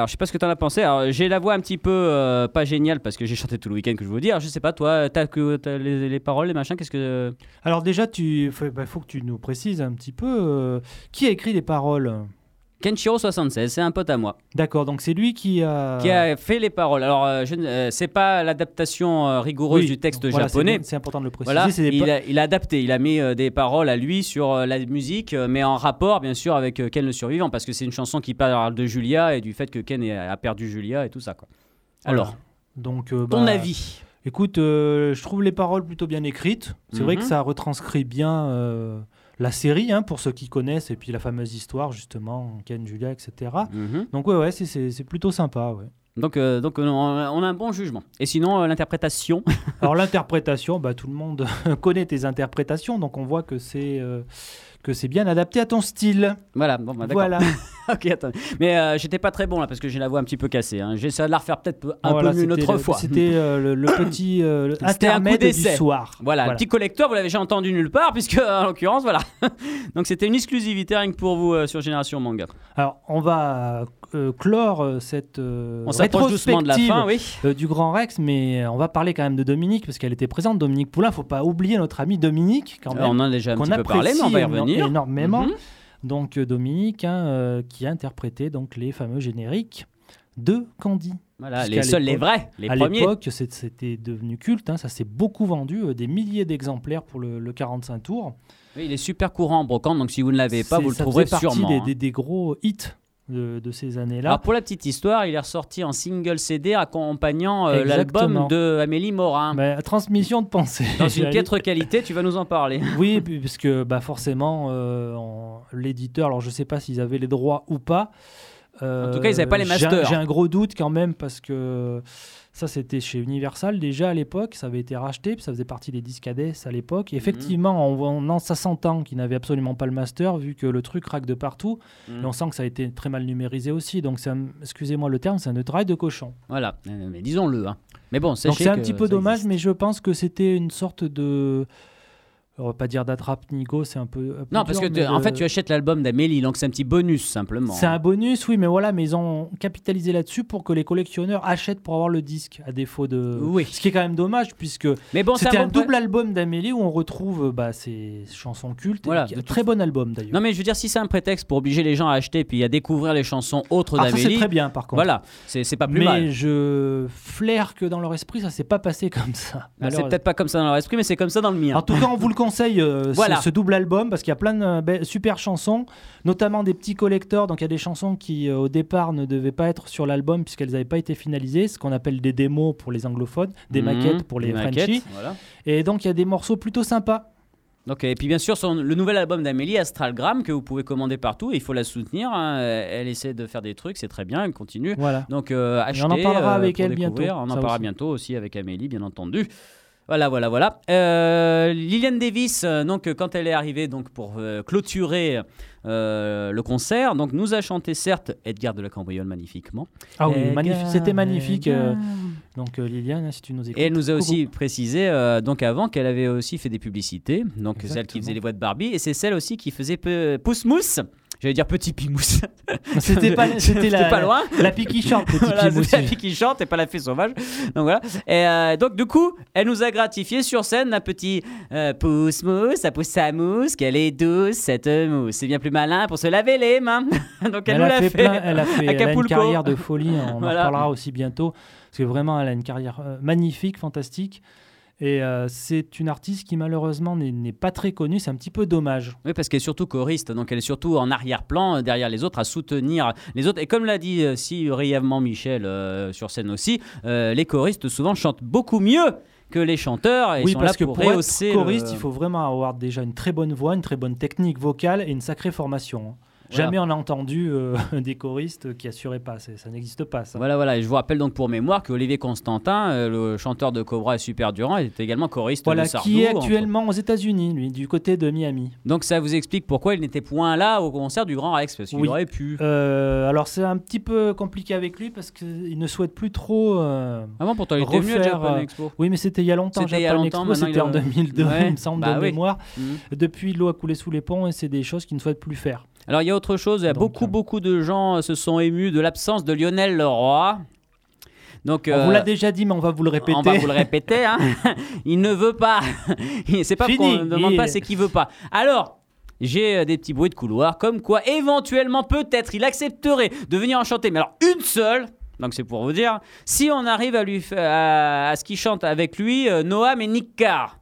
Alors, je sais pas ce que t'en as pensé. Alors, j'ai la voix un petit peu euh, pas géniale parce que j'ai chanté tout le week-end que je veux dire. Je sais pas, toi, t'as que les, les paroles, les machins, qu'est-ce que. Alors déjà, il faut, bah, que tu nous précises un petit peu euh, qui a écrit les paroles? Kenshiro76, c'est un pote à moi D'accord, donc c'est lui qui a... qui a fait les paroles. Alors, euh, je ne- euh, c'est pas l'adaptation euh, rigoureuse Oui, du texte donc voilà, c'est japonais. bien- C'est important de le préciser. Voilà, c'est des il pa- a, il a adapté, il a mis euh, des paroles à lui sur euh, la musique, euh, mais en rapport bien sûr avec euh, Ken le survivant, parce que c'est une chanson qui parle de Julia et du fait que Ken est- a perdu Julia et tout ça. Quoi. Alors. Donc, euh, ton bah, avis? Écoute, euh, je trouve les paroles plutôt bien écrites. C'est vrai Mhm. que ça retranscrit bien euh, la série, hein, pour ceux qui connaissent, et puis la fameuse histoire, justement, Ken, Julia, etc. Mhm. Donc, ouais, ouais, c'est- plutôt sympa, ouais. Donc, euh, donc euh, on a un bon jugement. Et sinon, euh, l'interprétation Alors, l'interprétation, bah, tout le monde connaît tes interprétations, donc on voit que c'est euh, bien adapté à ton style. Voilà, bon, bah, d'accord. voilà. ok, attends. Mais euh, j'étais pas très bon là parce que j'ai la voix un petit peu cassée. Hein. J'essaie de la refaire peut-être un Voilà, peu mieux une autre le- fois. C'était euh, le, le petit euh, intermède du soir. Voilà, le petit collecteur, vous l'avez déjà entendu nulle part, puisque en l'occurrence, voilà. Donc c'était une exclusivité rien que pour vous euh, sur Génération Manga. Alors, on va euh, clore euh, cette euh, On s'approche doucement de la fin, oui. euh, du Grand Rex, mais on va parler quand même de Dominique parce qu'elle était présente. Dominique Poulain, faut pas oublier notre ami Dominique quand Euh, même. on en a déjà un petit peu parlé, mais on va y revenir. énormément. Mhm. Donc euh, Dominique, hein, euh, qui a interprété donc les fameux génériques de Candy. Voilà, les seuls, les l'époque- vrais, les à premiers. l'époque, c'est- c'était devenu culte. hein, ça s'est beaucoup vendu, euh, des milliers d'exemplaires pour le, le 45 tours. Oui, il est super courant en brocante, donc si vous ne l'avez pas, C'est- vous le trouverez faisait partie sûrement. des, hein. des- des gros hits de, de ces années-là. Alors pour la petite histoire, il est ressorti en single CD accompagnant euh, l'album de Amélie Morin. Mais, transmission de pensée. Dans une piètre qualité, tu vas nous en parler. Oui, puis- parce que bah, forcément, euh, l'éditeur, alors je ne sais pas s'ils avaient les droits ou pas. En tout cas, ils avaient pas les Euh, masters. J'ai un gros doute quand même parce que ça, c'était chez Universal déjà à l'époque. Ça avait été racheté, puis ça faisait partie des disques à l'époque. Et effectivement, on, on, ça s'entend qu'ils n'avaient absolument pas le master vu que le truc raque de partout. Mm. Et on sent que ça a été très mal numérisé aussi. Donc, excusez-moi le terme, c'est un travail de cochon. Voilà, Euh, mais disons-le. hein. Mais bon, c'est un petit peu dommage, existe. mais je pense que c'était une sorte de. On va pas dire d'attrape-nigo, c'est un peu. un peu Non, parce que dur, mais en fait, tu achètes l'album d'Amélie, donc c'est un petit bonus simplement. C'est un bonus, oui, mais voilà, mais ils ont capitalisé là-dessus pour que les collectionneurs achètent pour avoir le disque, à défaut de. Oui. Ce qui est quand même dommage, puisque Mais bon, c'est c'était un bon double album d'Amélie où on retrouve bah, ses chansons cultes. Voilà, et très bon album d'ailleurs. Non, mais je veux dire, si c'est un prétexte pour obliger les gens à acheter puis à découvrir les chansons autres Ah, ça, c'est d'Amélie, très bien, par contre. voilà, c'est pas plus mais mal. je flaire que dans leur esprit, ça s'est pas passé comme ça. Ah, C'est peut-être pas comme ça dans leur esprit, mais c'est comme ça dans le mien. En tout cas, on vous le conseille euh, ce- Voilà. ce, double album parce qu'il y a plein de euh, be- super chansons, notamment des petits collecteurs. Donc il y a des chansons qui euh, au départ ne devaient pas être sur l'album puisqu'elles n'avaient pas été finalisées, ce qu'on appelle des démos pour les anglophones, des Mhm, maquettes pour les Frenchies. voilà. Et donc il y a des morceaux plutôt sympas. Donc, et puis bien sûr, son- le nouvel album d'Amélie, Astralgram, que vous pouvez commander partout, il faut la soutenir. hein. Elle essaie de faire des trucs, c'est très bien, elle continue. Voilà. Donc, euh, achetez, on en parlera euh, avec pour elle bientôt. On en parlera aussi. bientôt aussi avec Amélie, bien entendu. Voilà, voilà, voilà. Euh, Liliane Davis, euh, donc quand elle est arrivée donc pour euh, clôturer euh, le concert, donc nous a chanté certes Edgar de la Cambriole magnifiquement, Ah oui. C'était magnifique. Edgar. donc Liliane, si tu nous écoutes. Et elle nous a coucou. aussi précisé donc avant qu'elle avait aussi fait des publicités, donc celle qui faisait les voix de Barbie et c'est celle aussi qui faisait Pouce Mousse. J'allais dire Petit Pimousse. C'était pas, c'était la, pas loin. la pique chante, petit Voilà, la fille qui chante et pas la fée sauvage. Donc voilà. Et euh, donc du coup, elle nous a gratifié sur scène un petit euh, pouce mousse, ça pousse sa mousse, qu'elle est douce cette mousse. C'est bien plus malin pour se laver les mains. donc elle, Elle, nous a l'a fait, fait. plein- elle a fait elle a une carrière de folie, on Voilà. en reparlera aussi bientôt, parce que vraiment elle a une carrière euh, magnifique, fantastique, et euh, c'est une artiste qui malheureusement n'est pas très connue, c'est un petit peu dommage. Oui, parce qu'elle est surtout choriste, donc elle est surtout en arrière-plan, euh, derrière les autres, à soutenir les autres. Et comme l'a dit euh, si brièvement Michel euh, sur scène aussi, les choristes souvent chantent beaucoup mieux que les chanteurs et oui, sont parce là que pour, être choriste, le- il faut vraiment avoir déjà une très bonne voix, une très bonne technique vocale et une sacrée formation. hein. Voilà. Jamais on a entendu euh, des choristes qui assuraient pas, ça n'existe pas ça. Voilà, voilà. Et je vous rappelle donc pour mémoire que Olivier Constantin, euh, le chanteur de Cobra et Super Durand, est également choriste Voilà, de Sardou. qui est entre- actuellement aux États-Unis, lui, du côté de Miami. Donc ça vous explique pourquoi il n'était point là au concert du Grand Rex, parce qu'il Oui. aurait pu. Euh, alors c'est un petit peu compliqué avec lui parce qu'il ne souhaite plus trop. euh, Avant, pourtant, il était venu à refaire, Japan Expo. Oui, mais c'était il y a longtemps. C'était il y a longtemps, c'était en a- 2002, Ouais, il me semble, bah de oui. mémoire. Mhm. Depuis, l'eau a coulé sous les ponts et c'est des choses qu'il ne souhaite plus faire. Alors il y a autre chose, il y a Donc, beaucoup, euh, beaucoup de gens euh, se sont émus de l'absence de Lionel Leroy. Donc, On euh, vous l'a déjà dit, mais on va vous le répéter. On va vous le répéter. hein. il ne veut pas. c'est pas qu'on ne demande pas, c'est qu'il veut pas. Alors. J'ai euh, des petits bruits de couloir, comme quoi éventuellement, peut-être, il accepterait de venir en chanter, mais alors une seule. Donc c'est pour vous dire, si on arrive à lui à, à ce qu'il chante avec lui, euh, Noam et Nick Carr.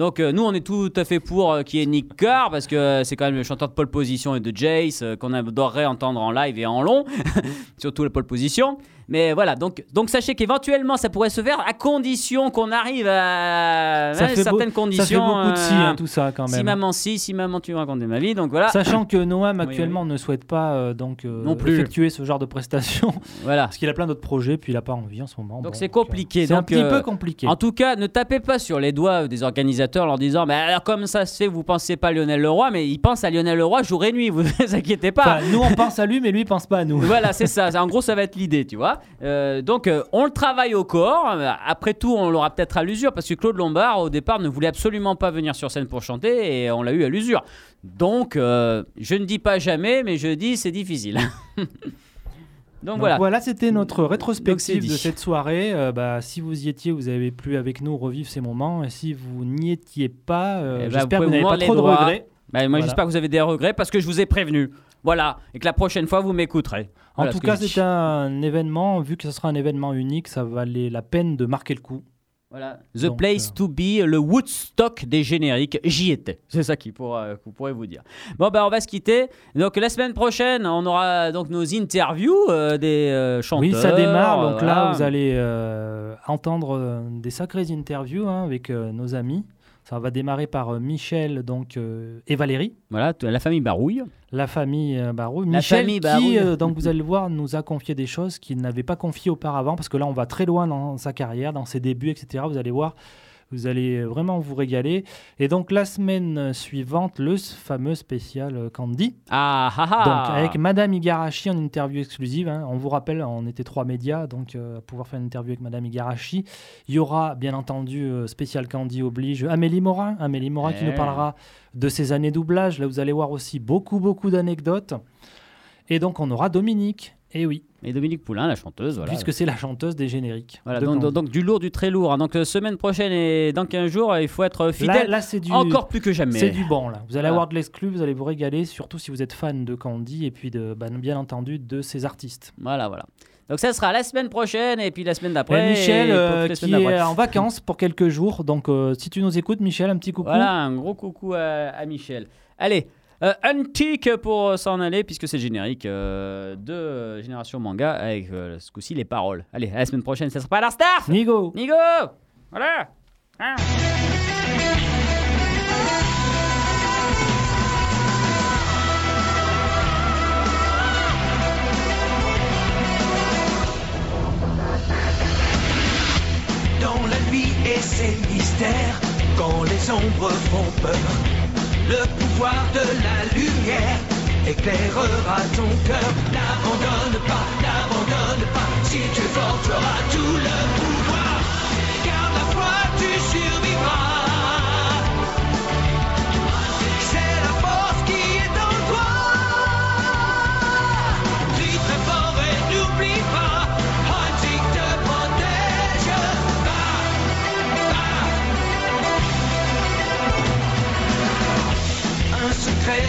Donc euh, nous on est tout à fait pour euh, qu'il y ait Nick Carr parce que euh, c'est quand même le chanteur de pole position et de Jace euh, qu'on adorerait entendre en live et en long, surtout la pole position. Mais voilà, donc, donc sachez qu'éventuellement ça pourrait se faire à condition qu'on arrive à Ça hein, fait beau- certaines conditions. Ça fait beaucoup de si, euh, hein, tout ça quand si même. maman si, si maman tu veux raconter ma vie, donc voilà. Sachant que Noam Oui, actuellement ne souhaite pas euh, donc euh, Non plus. effectuer ce genre de prestations Voilà. parce qu'il a plein d'autres projets puis il a pas envie en ce moment. Donc Bon, c'est compliqué. C'est un petit euh, peu compliqué. En tout cas, ne tapez pas sur les doigts des organisateurs en leur disant Mais alors, comme ça se fait, vous pensez pas à Lionel Leroy, mais ils pensent à Lionel Leroy jour et nuit, vous ne inquiétez pas. Enfin, nous on pense à lui, mais lui il pense pas à nous. Voilà, c'est ça. En gros, ça va être l'idée, tu vois. Euh, donc, euh, on le travaille au corps. Euh, Après tout, on l'aura peut-être à l'usure parce que Claude Lombard, au départ, ne voulait absolument pas venir sur scène pour chanter et on l'a eu à l'usure. Donc, euh, je ne dis pas jamais, mais je dis c'est difficile. donc, Donc voilà. c'était notre rétrospective de cette soirée. Euh, bah, si vous y étiez, vous avez pu avec nous revivre ces moments. Et si vous n'y étiez pas, euh, Eh ben, j'espère que vous n'avez pas trop de regrets. Bah, moi, Voilà. j'espère que vous avez des regrets parce que je vous ai prévenu. Voilà. Et que la prochaine fois, vous m'écouterez. En Voilà tout cas, c'est un événement, vu que ce sera un événement unique, ça valait la peine de marquer le coup. Voilà. The Donc, place euh, to be, le Woodstock des génériques. J'y étais. C'est ça qui pourra, qu'on pourrait vous dire. Bon, bah, on va se quitter. Donc, la semaine prochaine, on aura donc nos interviews euh, des euh, chanteurs. Oui, ça démarre. Donc là, vous allez euh, entendre euh, des sacrées interviews hein, avec euh, nos amis. Ça va démarrer par euh, Michel donc, euh, et Valérie. Voilà, la famille Barouille. La famille euh, Barou. La Michel famille qui, Barouille. euh, donc vous allez le voir, nous a confié des choses qu'il n'avait pas confiées auparavant, parce que là, on va très loin dans sa carrière, dans ses débuts, etc. Vous allez voir, vous allez vraiment vous régaler. Et donc, la semaine suivante, le fameux spécial Candy. Ah, ah, ah. Donc, avec Madame Igarashi en interview exclusive. hein. On vous rappelle, on était trois médias, donc euh, pouvoir faire une interview avec Madame Igarashi. Il y aura, bien entendu, euh, spécial Candy oblige Amélie Morin. Amélie Morin qui Eh. nous parlera de ses années doublage. Là, vous allez voir aussi beaucoup, beaucoup d'anecdotes. Et donc, on aura Dominique. Et oui, Et Dominique Poulain, la chanteuse. Voilà. puisque c'est la chanteuse des génériques. Voilà, de donc, donc, donc du lourd, du très lourd. hein. Donc, euh, semaine prochaine et dans 15 jours, il faut être fidèle. là, c'est du. Encore plus que jamais. C'est du bon là. Vous allez avoir de l'exclu, vous allez vous régaler, surtout si vous êtes fan de Candy et puis de, bah, bien entendu de ses artistes. Voilà, voilà. Donc ça sera la semaine prochaine et puis la semaine d'après. Michel et euh, qui est en vacances pour quelques jours. Donc euh, si tu nous écoutes, Michel, un petit coucou. Voilà, un gros coucou à, à Michel. Allez, euh, Antique pour s'en aller, puisque c'est le générique euh, de Génération Manga, avec euh, ce coup-ci les paroles. Allez, à la semaine prochaine, ça sera pas la star Nigo. Nigo Voilà Hein dans la nuit et ses mystères, quand les ombres font peur, le pouvoir de la lumière éclairera ton cœur. N'abandonne pas, n'abandonne pas, si tu fort, tout le pouvoir. Garde la foi, tu survivras.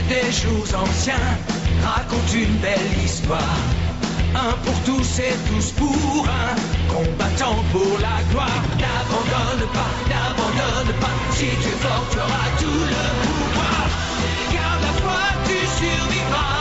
des jours anciens, raconte une belle histoire. Un pour tous et tous pour un, combattant pour la gloire. N'abandonne pas, n'abandonne pas, si tu fort, tu auras tout le pouvoir. Garde la foi, tu survivras.